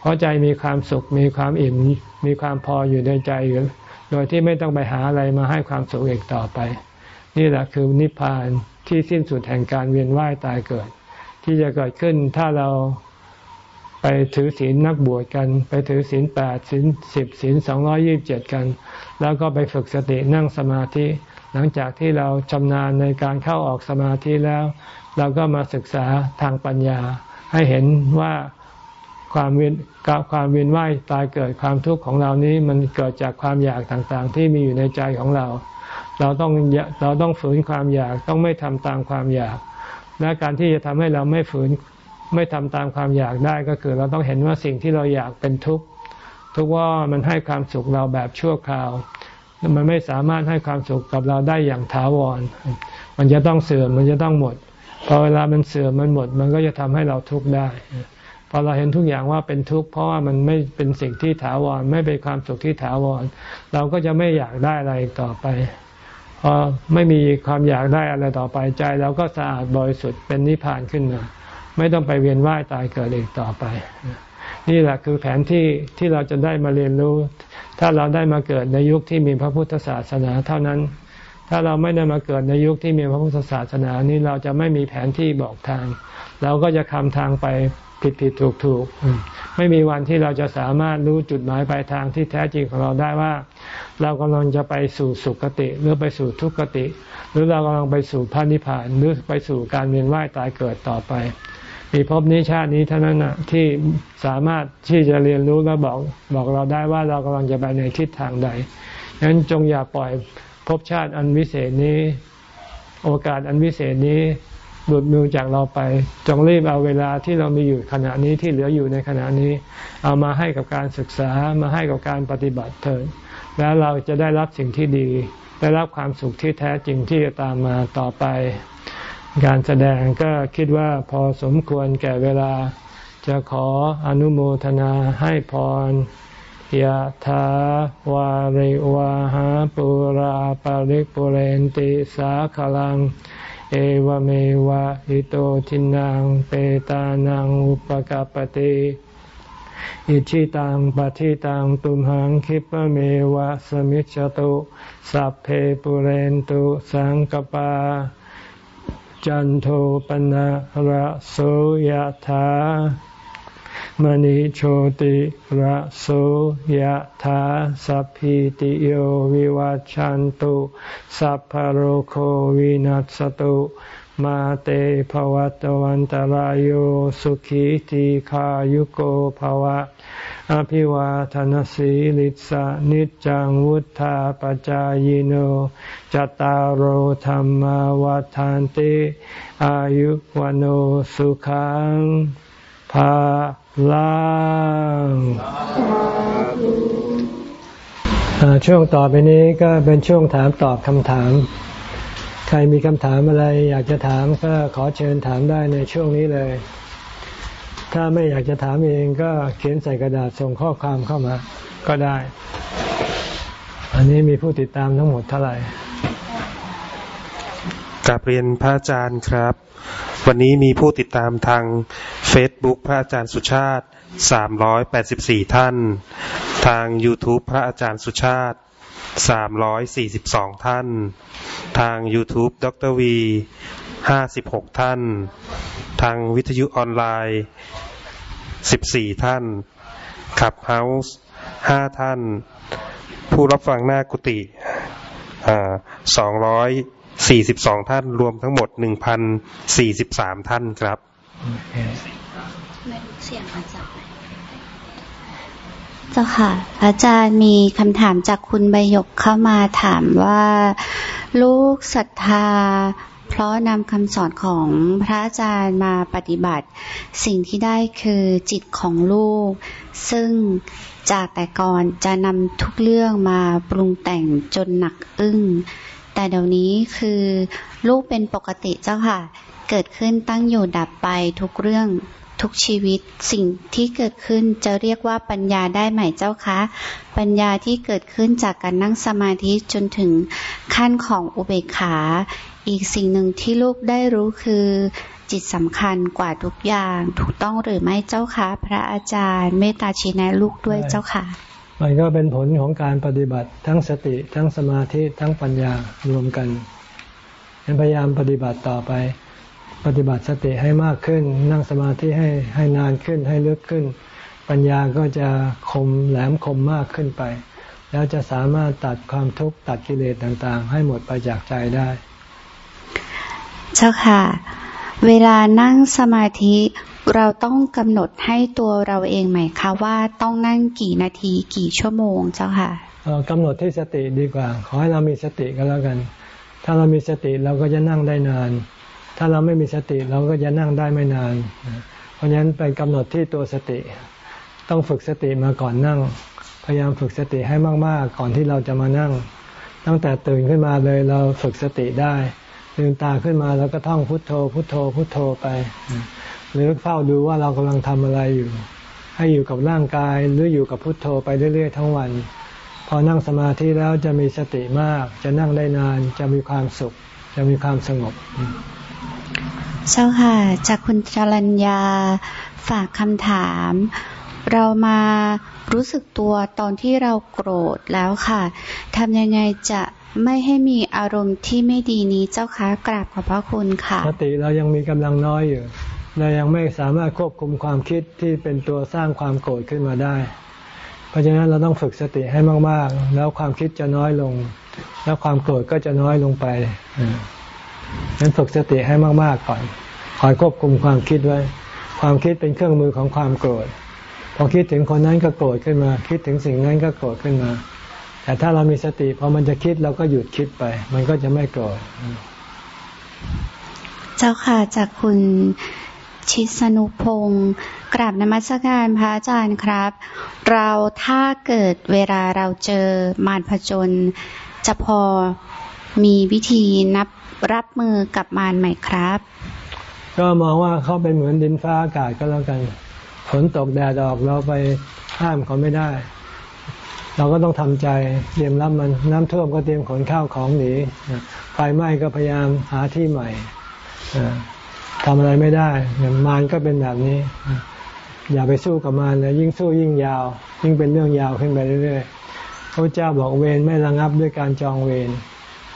เพราะใจมีความสุขมีความอิ่มมีความพออยู่ในใจอยู่โดยที่ไม่ต้องไปหาอะไรมาให้ความสุขอีกต่อไป นี่แหละคือนิพพานที่สิ้นสุดแห่งการเวียนว่ายตายเกิด ที่จะเกิดขึ้นถ้าเราไปถือศีลนักบวชกัน ไปถือศีลแปดศีลสิบศีลสองร้อยี่บเจ็ดกัน แล้วก็ไปฝึกสตินั่งสมาธิ หลังจากที่เราชำนาญในการเข้าออกสมาธิแล้ว เราก็มาศึกษาทางปัญญา ให้เห็นว่าความเวียนความเวียนว่ายตายเกิดความทุกข์ของเรานี้มันเกิดจากความอยากต่างๆ ที่มีอยู่ในใจของเรา เราต้องเราต้องฝืนความอยากต้องไม่ทำตามความอยาก และการที่จะทำให้เราไม่ฝืนไม่ทำตามความอยากได้ก็คือ เราต้องเห็นว่าสิ่งที่เราอยากเป็นทุกข์ ทุกว่ามันให้ความสุขเราแบบชั่วคราว มันไม่สามารถให้ความสุขกับเราได้อย่างถาวร มันจะต้องเสื่อมมันจะต้องหมดพอเวลามันเสื่อมมันหมด มันก็จะทำให้เราทุกข์ได้พอเราเห็นทุกอย่างว่าเป็นทุกข์เพราะว่ามันไม่เป็นสิ่งที่ถาวรไม่เป็นความสุขที่ถาวร เราก็จะไม่อยากได้อะไรต่อไปพอไม่มีความอยากได้อะไรต่อไปใจเราก็สะอาดบริสุทธิ์เป็นนิพพานขึ้นมาไม่ต้องไปเวียนว่ายตายเกิดอีกต่อไป นี่แหละคือแผนที่ที่เราจะได้มาเรียนรู้ ถ้าเราได้มาเกิดในยุคที่มีพระพุทธศาสนาเท่านั้น ถ้าเราไม่ได้มาเกิดในยุคที่มีพระพุทธศาสนานี้เราจะไม่มีแผนที่บอกทาง เราก็จะคำทางไปผิดผิดถูกถูกไม่มีวันที่เราจะสามารถรู้จุดหมายปลายทางที่แท้จริงของเราได้ว่า เรากำลังจะไปสู่สุคติ หรือไปสู่ทุกขติ หรือเรากำลังไปสู่พระนิพพานหรือไปสู่การเวียนว่ายตายเกิดต่อไป มีภพนี้ชาตินี้เท่านั้นนะที่สามารถที่จะเรียนรู้และบอกบอกเราได้ว่าเรากำลังจะไปในทิศทางใดฉะนั้นจงอย่าปล่อยภพชาติอันวิเศษนี้ โอกาสอันวิเศษนี้หลุดมือจากเราไป จงรีบเอาเวลาที่เรามีอยู่ขณะนี้ที่เหลืออยู่ในขณะนี้ เอามาให้กับการศึกษามาให้กับการปฏิบัติเถิดแล้วเราจะได้รับสิ่งที่ดี ได้รับความสุขที่แท้จริงที่จะตามมาต่อไป การแสดงก็คิดว่าพอสมควรแก่เวลา จะขออนุโมทนาให้พรยะถาวาริวาหาปุราปาริกปุเรนติสาขลัง เอวเมวะอิโตทินังเปตานังอุปกปติอิชิตังปฏิตังตุมหังคิปเมวะสมิจฉตุสัพเพปุเรนตุสังกปา จันโทปนะระโสยธามณิโชติระโสยธาสัพพิติโยวิวัชันตุ สัพพโรโควินัสตุ มาเตภวัตวันตารโยสุขีทีขายุโกภวะ อภิวาทนสีลิสะนิจังวุธาปจายโนจตารโหธรรมวาทานติ อายุวโนสุขังภาลังช่วงต่อไปนี้ก็เป็นช่วงถามตอบคำถาม ใครมีคำถามอะไร อยากจะถามก็ขอเชิญถามได้ในช่วงนี้เลย ถ้าไม่อยากจะถามเองก็เขียนใส่กระดาษส่งข้อความเข้ามา ก็ได้ อันนี้มีผู้ติดตามทั้งหมดเท่าไหร่กลับเรียนพระอาจารย์ครับ วันนี้มีผู้ติดตามทาง Facebook พระอาจารย์สุชาติ 384 ท่าน ทาง YouTube พระอาจารย์สุชาติสามร้อยสี่สิบสองท่าน ทาง YouTube ดรวีห้าสิบหกท่าน ทางวิทยุออนไลน์สิบสี่ท่านขับเฮาส์ห้าท่าน ผู้รับฟังหน้ากุฏิสองร้อยสี่สิบสองท่าน รวมทั้งหมดหนึ่งพันสี่สิบสามท่านครับเสียงอาจารย์ เจ้าค่ะ อาจารย์มีคำถามจากคุณใบยกเข้ามาถามว่า ลูกศรัทธา เพราะนำคำสอนของพระอาจารย์มาปฏิบัติ สิ่งที่ได้คือจิตของลูก ซึ่งจากแต่ก่อนจะนำทุกเรื่องมาปรุงแต่งจนหนักอึ้ง แต่เดี๋ยวนี้คือลูกเป็นปกติเจ้าค่ะ เกิดขึ้นตั้งอยู่ดับไปทุกเรื่อง ทุกชีวิตสิ่งที่เกิดขึ้นจะเรียกว่าปัญญาได้ไหมเจ้าคะ ปัญญาที่เกิดขึ้นจากการนั่งสมาธิจนถึงขั้นของอุเบกขา อีกสิ่งหนึ่งที่ลูกได้รู้คือ จิตสำคัญกว่าทุกอย่างถูกต้องหรือไม่เจ้าคะ พระอาจารย์เมตตาชี้แนะลูกด้วยเจ้าค่ะ มันก็เป็นผลของการปฏิบัติทั้งสติทั้งสมาธิทั้งปัญญารวมกันพยายามปฏิบัติต่อไป ปฏิบัติสติให้มากขึ้น นั่งสมาธิให้ให้นานขึ้นให้ลึกขึ้น ปัญญาก็จะคมแหลมคมมากขึ้นไป แล้วจะสามารถตัดความทุกข์ตัดกิเลสต่างๆ ให้หมดไปจากใจได้ เจ้าค่ะ เวลานั่งสมาธิเราต้องกำหนดให้ตัวเราเองไหมคะว่าต้องนั่งกี่นาทีกี่ชั่วโมงเจ้าค่ะกำหนดที่สติดีกว่า ขอให้เรามีสติก็แล้วกัน ถ้าเรามีสติเราก็จะนั่งได้นาน ถ้าเราไม่มีสติเราก็จะนั่งได้ไม่นาน เพราะฉะนั้นไปกำหนดที่ตัวสติ ต้องฝึกสติมาก่อนนั่ง พยายามฝึกสติให้มาก ๆ ก่อนที่เราจะมานั่ง ตั้งแต่ตื่นขึ้นมาเลยเราฝึกสติได้ลืมตาขึ้นมาแล้วก็ท่องพุทโธ พุทโธ พุทโธไป หรือเฝ้าดูว่าเรากำลังทำอะไรอยู่ ให้อยู่กับร่างกายหรืออยู่กับพุทโธไปเรื่อย ๆ ทั้งวัน พอนั่งสมาธิแล้วจะมีสติมาก จะนั่งได้นาน จะมีความสุข จะมีความสงบ เจ้าค่ะ จากคุณจรัญญาฝากคำถาม เรามารู้สึกตัวตอนที่เราโกรธแล้วค่ะทำยังไงจะไม่ให้มีอารมณ์ที่ไม่ดีนี้เจ้าคะกราบขอบพระคุณค่ะสติเรายังมีกำลังน้อยอยู่เรายังไม่สามารถควบคุมความคิดที่เป็นตัวสร้างความโกรธขึ้นมาได้ เพราะฉะนั้นเราต้องฝึกสติให้มาก ๆ แล้วความคิดจะน้อยลง แล้วความโกรธก็จะน้อยลงไป นั้นฝึกสติให้มากๆก่อนคอยควบคุมความคิดไว้ ความคิดเป็นเครื่องมือของความโกรธ พอคิดถึงคนนั้นก็โกรธขึ้นมา คิดถึงสิ่งนั้นก็โกรธขึ้นมา แต่ถ้าเรามีสติพอมันจะคิดเราก็หยุดคิดไป มันก็จะไม่โกรธ เจ้าค่ะจากคุณชิสนุพงศ์กราบนมัสการพระอาจารย์ครับ เราถ้าเกิดเวลาเราเจอมารผจญจะพอมีวิธีนับ รับมือกับมารไหมครับ ก็มองว่าเขาเป็นเหมือนดินฟ้าอากาศก็แล้วกันฝนตกแดดออกเราไปห้ามเขาไม่ได้ เราก็ต้องทำใจเตรียมรับมันน้ำท่วมก็เตรียมขนข้าวของหนีไฟไหม้ก็พยายามหาที่ใหม่ทำอะไรไม่ได้มารก็เป็นแบบนี้อย่าไปสู้กับมารเลยยิ่งสู้ยิ่งยาว ยิ่งเป็นเรื่องยาวขึ้นไปเรื่อยๆพระเจ้าบอกเวรไม่ระงับด้วยการจองเวร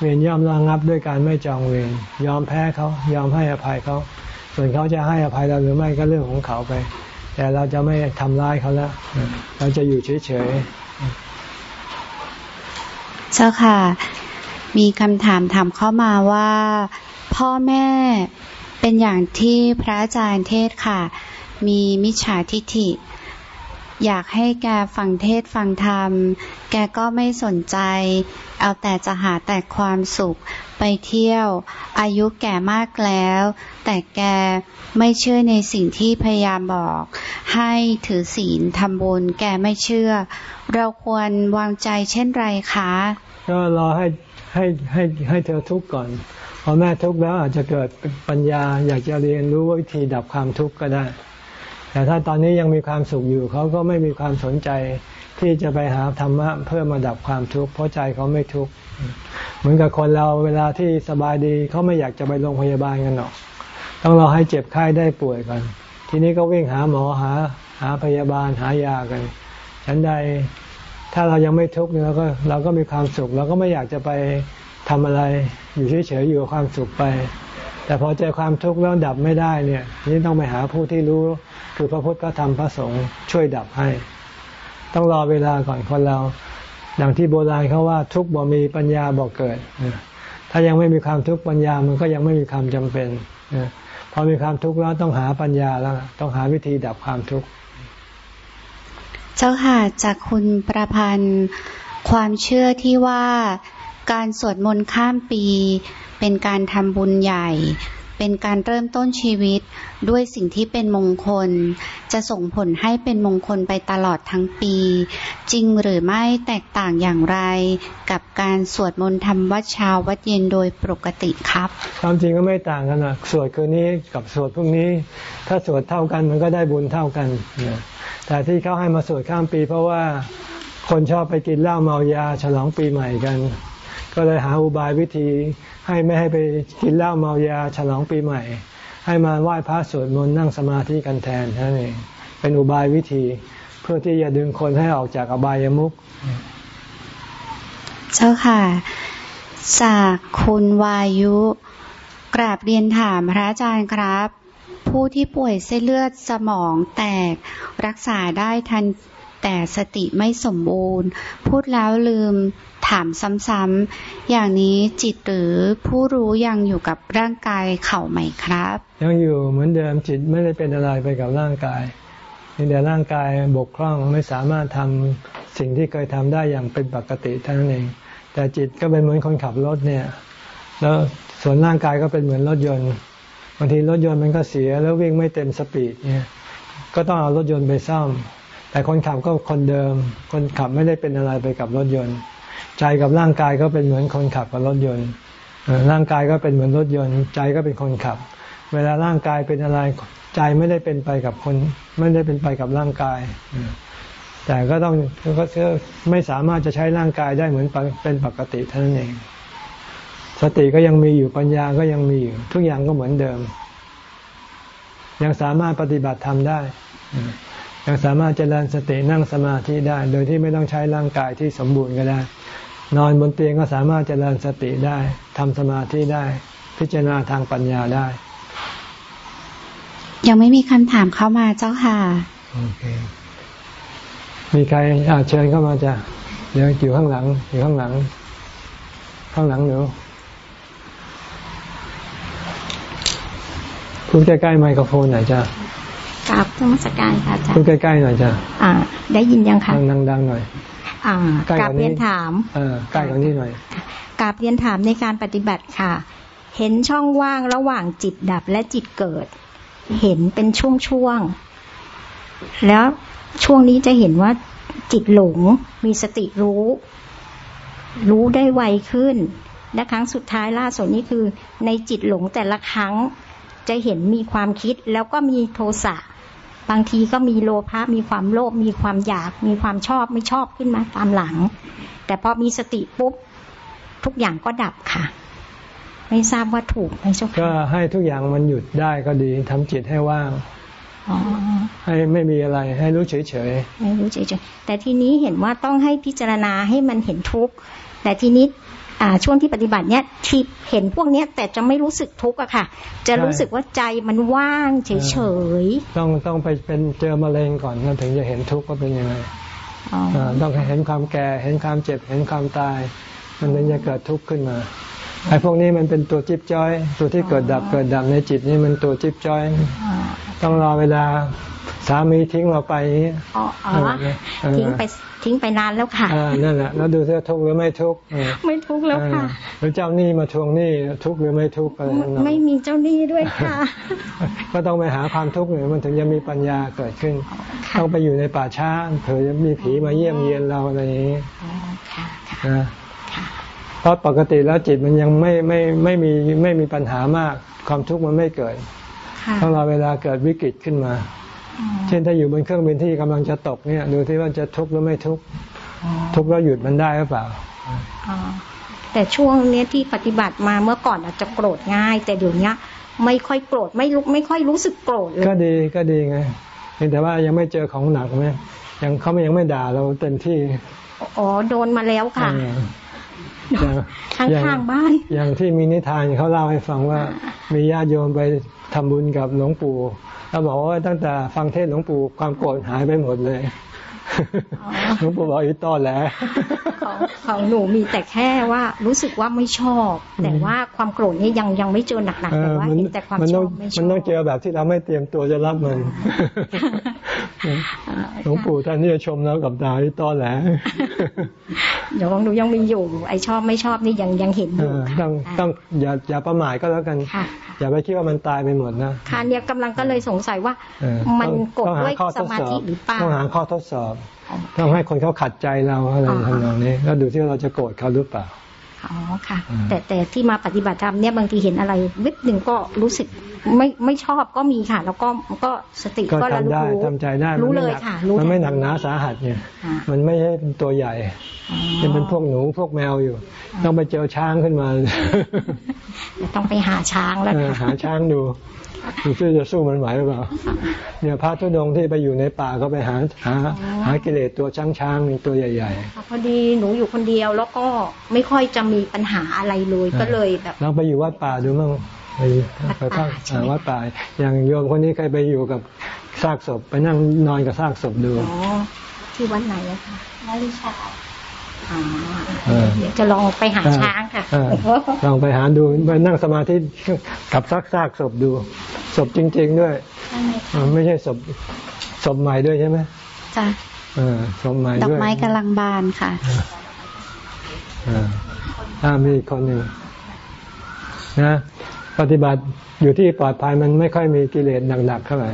เวรย่อมระงับด้วยการไม่จองเวรยอมแพ้เขายอมให้อภัยเขา ส่วนเขาจะให้อภัยเราหรือไม่ก็เรื่องของเขาไป แต่เราจะไม่ทำร้ายเขาแล้วเราจะอยู่เฉยๆเจ้าค่ะ มีคำถามถามเข้ามาว่า พ่อแม่เป็นอย่างที่พระอาจารย์เทศค่ะ มีมิจฉาทิฐิ อยากให้แกฟังเทศฟังธรรม แกก็ไม่สนใจ เอาแต่จะหาแต่ความสุขไปเที่ยว อายุแก่มากแล้ว แต่แกไม่เชื่อในสิ่งที่พยายามบอก ให้ถือศีลทำบุญแกไม่เชื่อ เราควรวางใจเช่นไรคะ ก็รอให้ให้ให้ให้เธอทุกข์ก่อนพอแม่ทุกข์แล้วอาจจะเกิดปัญญาอยากจะเรียนรู้วิธีดับความทุกข์ก็ได้ แต่ถ้าตอนนี้ยังมีความสุขอยู่เขาก็ไม่มีความสนใจที่จะไปหาธรรมะเพื่อมาดับความทุกข์เพราะใจเขาไม่ทุกข์เหมือนกับคนเราเวลาที่สบายดีเขาไม่อยากจะไปโรงพยาบาลกันหรอกต้องรอให้เจ็บไข้ได้ป่วยกันทีนี้ก็วิ่งหาหมอหาหาพยาบาลหายากัน ฉันใดถ้าเรายังไม่ทุกข์เราก็เราก็มีความสุข เราก็ไม่อยากจะไปทำอะไร อยู่เฉยๆอยู่กับความสุขไป แต่พอเจอความทุกข์แล้วดับไม่ได้เนี่ยนี่ต้องไปหาผู้ที่รู้คือพระพุทธพระธรรมพระสงฆ์ช่วยดับให้ ต้องรอเวลาก่อนคนเราอย่างที่โบราณเขาว่าทุกบ่มีปัญญาบ่เกิด ถ้ายังไม่มีความทุกข์ปัญญามันก็ยังไม่มีความจำเป็นพอมีความทุกข์แล้วต้องหาปัญญาแล้ว ต้องหาวิธีดับความทุกข์เจ้าค่ะจากคุณประพันธ์ความเชื่อที่ว่า การสวดมนต์ข้ามปี เป็นการทำบุญใหญ่ เป็นการเริ่มต้นชีวิตด้วยสิ่งที่เป็นมงคล จะส่งผลให้เป็นมงคลไปตลอดทั้งปี จริงหรือไม่แตกต่างอย่างไร กับการสวดมนต์ทำวัดเช้าวัดเย็นโดยปกติครับ ความจริงก็ไม่ต่างกันนะสวดคืนนี้กับสวดพรุ่งนี้ ถ้าสวดเท่ากันมันก็ได้บุญเท่ากัน แต่ที่เขาให้มาสวดข้ามปี เพราะว่าคนชอบไปกินเหล้าเมายาฉลองปีใหม่กัน ก็เลยหาอุบายวิธีให้ไม่ให้ไปกินเหล้าเมายาฉลองปีใหม่ ให้มาไหว้พระสวดมนต์นั่งสมาธิกันแทนนั่นเองเป็นอุบายวิธี เพื่อที่จะดึงคนให้ออกจากอบายามุขเจ้าค่ะ จากคุณวายุกราบเรียนถามพระอาจารย์ครับ ผู้ที่ป่วยเส้นเลือดสมองแตกรักษาได้ทันแต่สติไม่สมบูรณ์ พูดแล้วลืม ถามซ้ำๆอย่างนี้จิตหรือผู้รู้ยังอยู่กับร่างกายเข่าไหมครับ ยังอยู่เหมือนเดิมจิตไม่ได้เป็นอะไรไปกับร่างกายแต่ร่างกายบกพร่องไม่สามารถทำสิ่งที่เคยทำได้อย่างเป็นปกติเท่านั้นเอง แต่จิตก็เป็นเหมือนคนขับรถเนี่ย แล้วส่วนร่างกายก็เป็นเหมือนรถยนต์บางทีรถยนต์มันก็เสียแล้ววิ่งไม่เต็มสปีดเนี่ย ก็ต้องเอารถยนต์ไปซ่อมแต่คนขับก็คนเดิม คนขับไม่ได้เป็นอะไรไปกับรถยนต์ ใจกับร่างกายก็เป็นเหมือนคนขับกับรถยนต์ร่างกายก็เป็นเหมือนรถยนต์ ใจก็เป็นคนขับ เวลาร่างกายเป็นอะไรใจไม่ได้เป็นไปกับคน ไม่ได้เป็นไปกับร่างกาย แต่ก็ต้องก็ไม่สามารถจะใช้ร่างกายได้เหมือนเป็นปกติเท่านั้นเอง สติก็ยังมีอยู่ปัญญาก็ยังมีอยู่ ทุกอย่างก็เหมือนเดิม ยังสามารถปฏิบัติทำได้ ยังสามารถเจริญสตินั่งสมาธิได้ โดยที่ไม่ต้องใช้ร่างกายที่สมบูรณ์ก็ได้ นอนบนเตียงก็สามารถเจริญสติได้ทำสมาธิได้ พิจารณาทางปัญญาได้ ยังไม่มีคำถามเข้ามาเจ้าค่ะ โอเค มีใครอาเชิญเข้ามาจ้ะเดี๋ยวอยู่ข้างหลัง อยู่ข้างหลัง ข้างหลังหนูพูดใกล้ๆไมโครโฟนหน่อยจ้ะกราบธรรมสการค่ะอาจารย์พูดใกล้ๆหน่อยจ้ะอ่า ได้ยินยังคะดังๆหน่อย อ่ากราบเรียนถามเออใกล้กว่านี้หน่อยกราบเรียนถามในการปฏิบัติค่ะ เห็นช่องว่างระหว่างจิตดับและจิตเกิด เห็นเป็นช่วงๆแล้วช่วงนี้จะเห็นว่าจิตหลงมีสติรู้ รู้ได้ไวขึ้น และครั้งสุดท้ายล่าสุดนี้คือ ในจิตหลงแต่ละครั้งจะเห็นมีความคิดแล้วก็มีโทสะ บางทีก็มีโลภะมีความโลภมีความอยาก มีความชอบไม่ชอบขึ้นมาตามหลัง แต่พอมีสติปุ๊บทุกอย่างก็ดับค่ะ ไม่ทราบว่าถูกไหมเจ้าก็ค่ะให้ทุกอย่างมันหยุดได้ก็ดีทำจิตให้ว่างอ๋อให้ไม่มีอะไรให้รู้เฉยไม่รู้เฉยๆแต่ทีนี้เห็นว่าต้องให้พิจารณาให้มันเห็นทุกข์แต่ทีนี้อ่า ช่วงที่ปฏิบัติเนี้ยที่เห็นพวกเนี้ยแต่จะไม่รู้สึกทุกข์อะค่ะ จะรู้สึกว่าใจมันว่างเฉยๆต้องต้องไปเป็นเจอมะเร็งก่อนแล้วถึงจะเห็นทุกข์ว่าเป็นยังไงๆอ๋ออาต้องเห็นความแก่เห็นความเจ็บเห็นความตาย มันถึงจะเกิดทุกข์ขึ้นมาไอ้พวกนี้มันเป็นตัวจิ๊บจ้อย ตัวที่เกิดดับเกิดดับในจิตนี่มันตัวจิ๊บจ้อยอ๋อต้องรอเวลา สามีทิ้งเราไปอย่างนี้อ๋ออ๋อเออทิ้งไปทิ้งไปนานแล้วค่ะอ่านั่นแหละแล้วดูเสียทุกข์หรือไม่ทุกข์เออไม่ทุกข์แล้วค่ะหรือเจ้าหนี้มาทวงหนี้ทุกข์หรือไม่ทุกข์อะไรไม่ทั้งนั้นไม่มีเจ้าหนี้ด้วยค่ะ ก็ต้องไปหาความทุกข์เนี่ยมันถึงจะมีปัญญาเกิดขึ้นค่ะต้องไปอยู่ในป่าช้าเผื่อจะมีผีมาเยี่ยมเยียนเราอะไรอย่างนี้อ๋อค่ะค่ะนะเพราะปกติแล้วจิตมันยังไม่ไม่ไม่มีไม่มีปัญหามาก ความทุกข์มันไม่เกิดค่ะต้องรอเวลาเกิดวิกฤตขึ้นมาอ๋อ เช่นถ้าอยู่บนเครื่องบินที่กำลังจะตกเนี่ย ดูที่ว่าจะทุกข์หรือไม่ทุกข์อ๋อทุกข์แล้วหยุดมันได้หรือเปล่าอ๋อแต่ช่วงเนี้ยที่ปฏิบัติมาเมื่อก่อนอาจจะโกรธง่าย แต่เดี๋ยวเนี้ยไม่ค่อยโกรธไม่รู้ไม่ค่อยรู้สึกโกรธเลยก็ดีก็ดีไงเพียงแต่ว่ายังไม่เจอของหนักไหมยังเขายังไม่ด่าเราเต็มที่อ๋อโดนมาแล้วค่ะเอออย่างข้างอย่ข้างบ้าน อย่างที่มีนิทานเขาเล่าให้ฟังว่า มีญาติโยมไปทำบุญกับหลวงปู่ เขาบอกว่าตั้งแต่ฟังเทศหลวงปู่ความโกรธหายไปหมดเลย หลวงปู่บอกอีต้อแหละของของหนูมีแต่แค่ว่ารู้สึกว่าไม่ชอบ แต่ว่าความโกรธเนี่ยยังยังไม่เจอหนักเอๆแต่อว่ามันเห็นแต่ความมันชต้อองบไม่ชอบมันต้องเจอแบบที่เราไม่เตรียมตัวจะรับมันอ่าหลวงปู่ท่านที่จะชมเรากับดาที่ต้อแหละเดี๋ยวของหนูยังมีอยู่ไอชอบไม่ชอบนี่ยังยังเห็นอเอยู่อค่ะต้องต้องอย่าอย่าประมาทก็แล้วกันค่ะอย่าไปคิดว่ามันตายไปหมดนะค่ะเนี่ยกำลังก็เลยสงสัยว่าเออมันต้องกดต้องหาด้วยข้อทสดมาสอบธิหรือเปล่าต้องหาข้อทดสอบต้องให้คนเขาขัดใจเราอะไรอ๋อทำนองนี้ แล้วดูที่ว่าเราจะโกรธเขาหรือเปล่าอ๋อค่ะอืมแต่แต่ที่มาปฏิบัติธรรมเนี่ยบางทีเห็นอะไรวิบหนึ่งก็รู้สึกไม่ไม่ชอบก็มีค่ะ แล้วก็ก็สติก็ก็ระลึทำกได้รู้ทำใจได้รู้มันเลไม่ยหนักค่ะรู้มันไม่หทันักหนาสาหัสเนี่ยอ่ามันไม่ใช่เป็นตัวใหญ่อ๋อยังเป็นพวกหนูพวกแมวอยู่ ต้องไปเจอช้างขึ้นมาเดี๋ยวต้องไปหาช้างแล้วเออค่ะหาช้างดู ดูซิจะสู้มันไหวหรือเปล่าเนี่ยพระทุดงที่ไปอยู่ในป่าก็ไปหาหาหากิเลสตัวช้างช้างๆตัวใหญ่ๆพอดีหนูอยู่คนเดียวแล้วก็ไม่ค่อยจะมีปัญหาอะไรเลยก็เลยแบบเราไปอยู่วัดป่าดูมั่งไปไปพักวัดป่าใช่ไหมอ่าวัดป่าอย่างโยมคนนี้เคยไปอยู่กับซากศพ ไปนั่งนอนกับซากศพดูอ๋อที่วัดไหนอะคะนาฬิชา จะลองไปหาช้างค่ะเออลองไปหาดูไปนั่งสมาธิกับซากซากศพดูศพจริง ๆ ด้วยเออไม่ใช่ศพศพใหม่ด้วยใช่ไหมจ้ะเออศพใหม่ดอด้กวยไม้กำลังบานค่ะเออถ้ามีอีกคนหนึ่งนะปฏิบัติอยู่ที่ปลอดภัยมันไม่ค่อยมีกิเลสหนักๆเท่าไหร่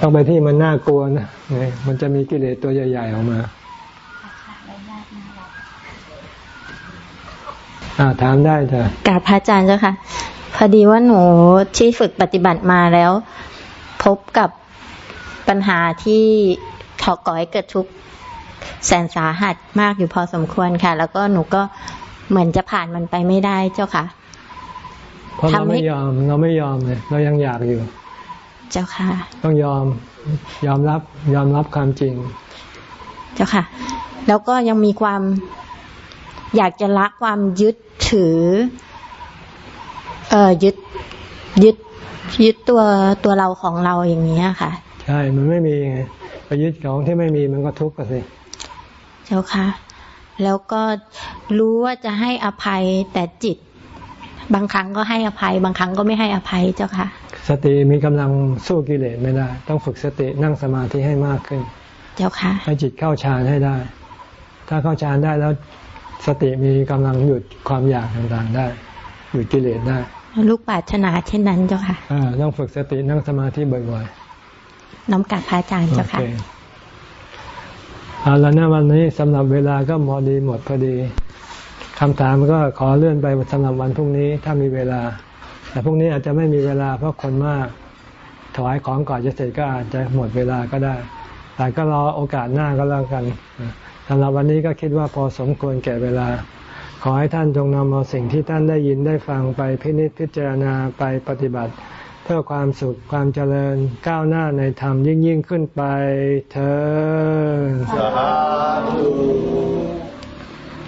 ต้องไปที่มันน่ากลัวนะเนี่ยมันจะมีกิเลสตัวใหญ่ ๆ ออกมาอ่า ถามได้จ้ะกราบพระอาจารย์เจ้าค่ะ พอดีว่าหนูที่ฝึกปฏิบัติมาแล้ว พบกับปัญหาที่ขอก่อให้เกิดทุกข์แสนสาหัสมากอยู่พอสมควรค่ะ แล้วก็หนูก็เหมือนจะผ่านมันไปไม่ได้เจ้าค่ะเพราะเราทำให้ไม่ยอมเราไม่ยอมเลยเรายังอยากอยู่ เจ้าค่ะ ต้องยอมยอมรับยอมรับความจริง เจ้าค่ะ แล้วก็ยังมีความ อยากจะละความยึดถือ เอ่อยึดยึดยึดตัวตัวเราของเราอย่างนี้ยค่ะ ใช่ มันไม่มีไงไปยึดของที่ไม่มีมันก็ทุกข์กันสิเจ้าค่ะ แล้วก็รู้ว่าจะให้อภัยแต่จิต บางครั้งก็ให้อภัย บางครั้งก็ไม่ให้อภัยเจ้าค่ะ สติมีกำลังสู้กิเลสไม่ได้ ต้องฝึกสตินั่งสมาธิให้มากขึ้น เจ้าค่ะให้จิตเข้าฌานให้ได้ ถ้าเข้าฌานได้แล้ว สติมีกำลังหยุดความอยากต่างๆได้ หยุดกิเลสได้ลูกปรารถนาเช่นนั้นเจ้าค่ะอ่าต้องฝึกสตินั่งสมาธิบ่อยน้อมกราบพระอาจารๆย์โอเจ้าเคค่ะเอาแล้วนะวันนี้สำหรับเวลาก็พอดีหมดพอดีคำถามก็ขอเลื่อนไปสำหรับวันพรุ่งนี้ถ้ามีเวลา แต่พรุ่งนี้อาจจะไม่มีเวลาเพราะคนมาก ถวายของก่อนจะเสร็จก็อาจจะหมดเวลาก็ได้ แต่ก็รอโอกาสหน้าก็แล้วกัน สำหรับวันนี้ก็คิดว่าพอสมควรแก่เวลา ขอให้ท่านจงนำเอาสิ่งที่ท่านได้ยินได้ฟังไปพินิจพิจารณาไปปฏิบัติ เพื่อความสุขความเจริญก้าวหน้าในธรรมยิ่งยิ่งขึ้นไปเธอ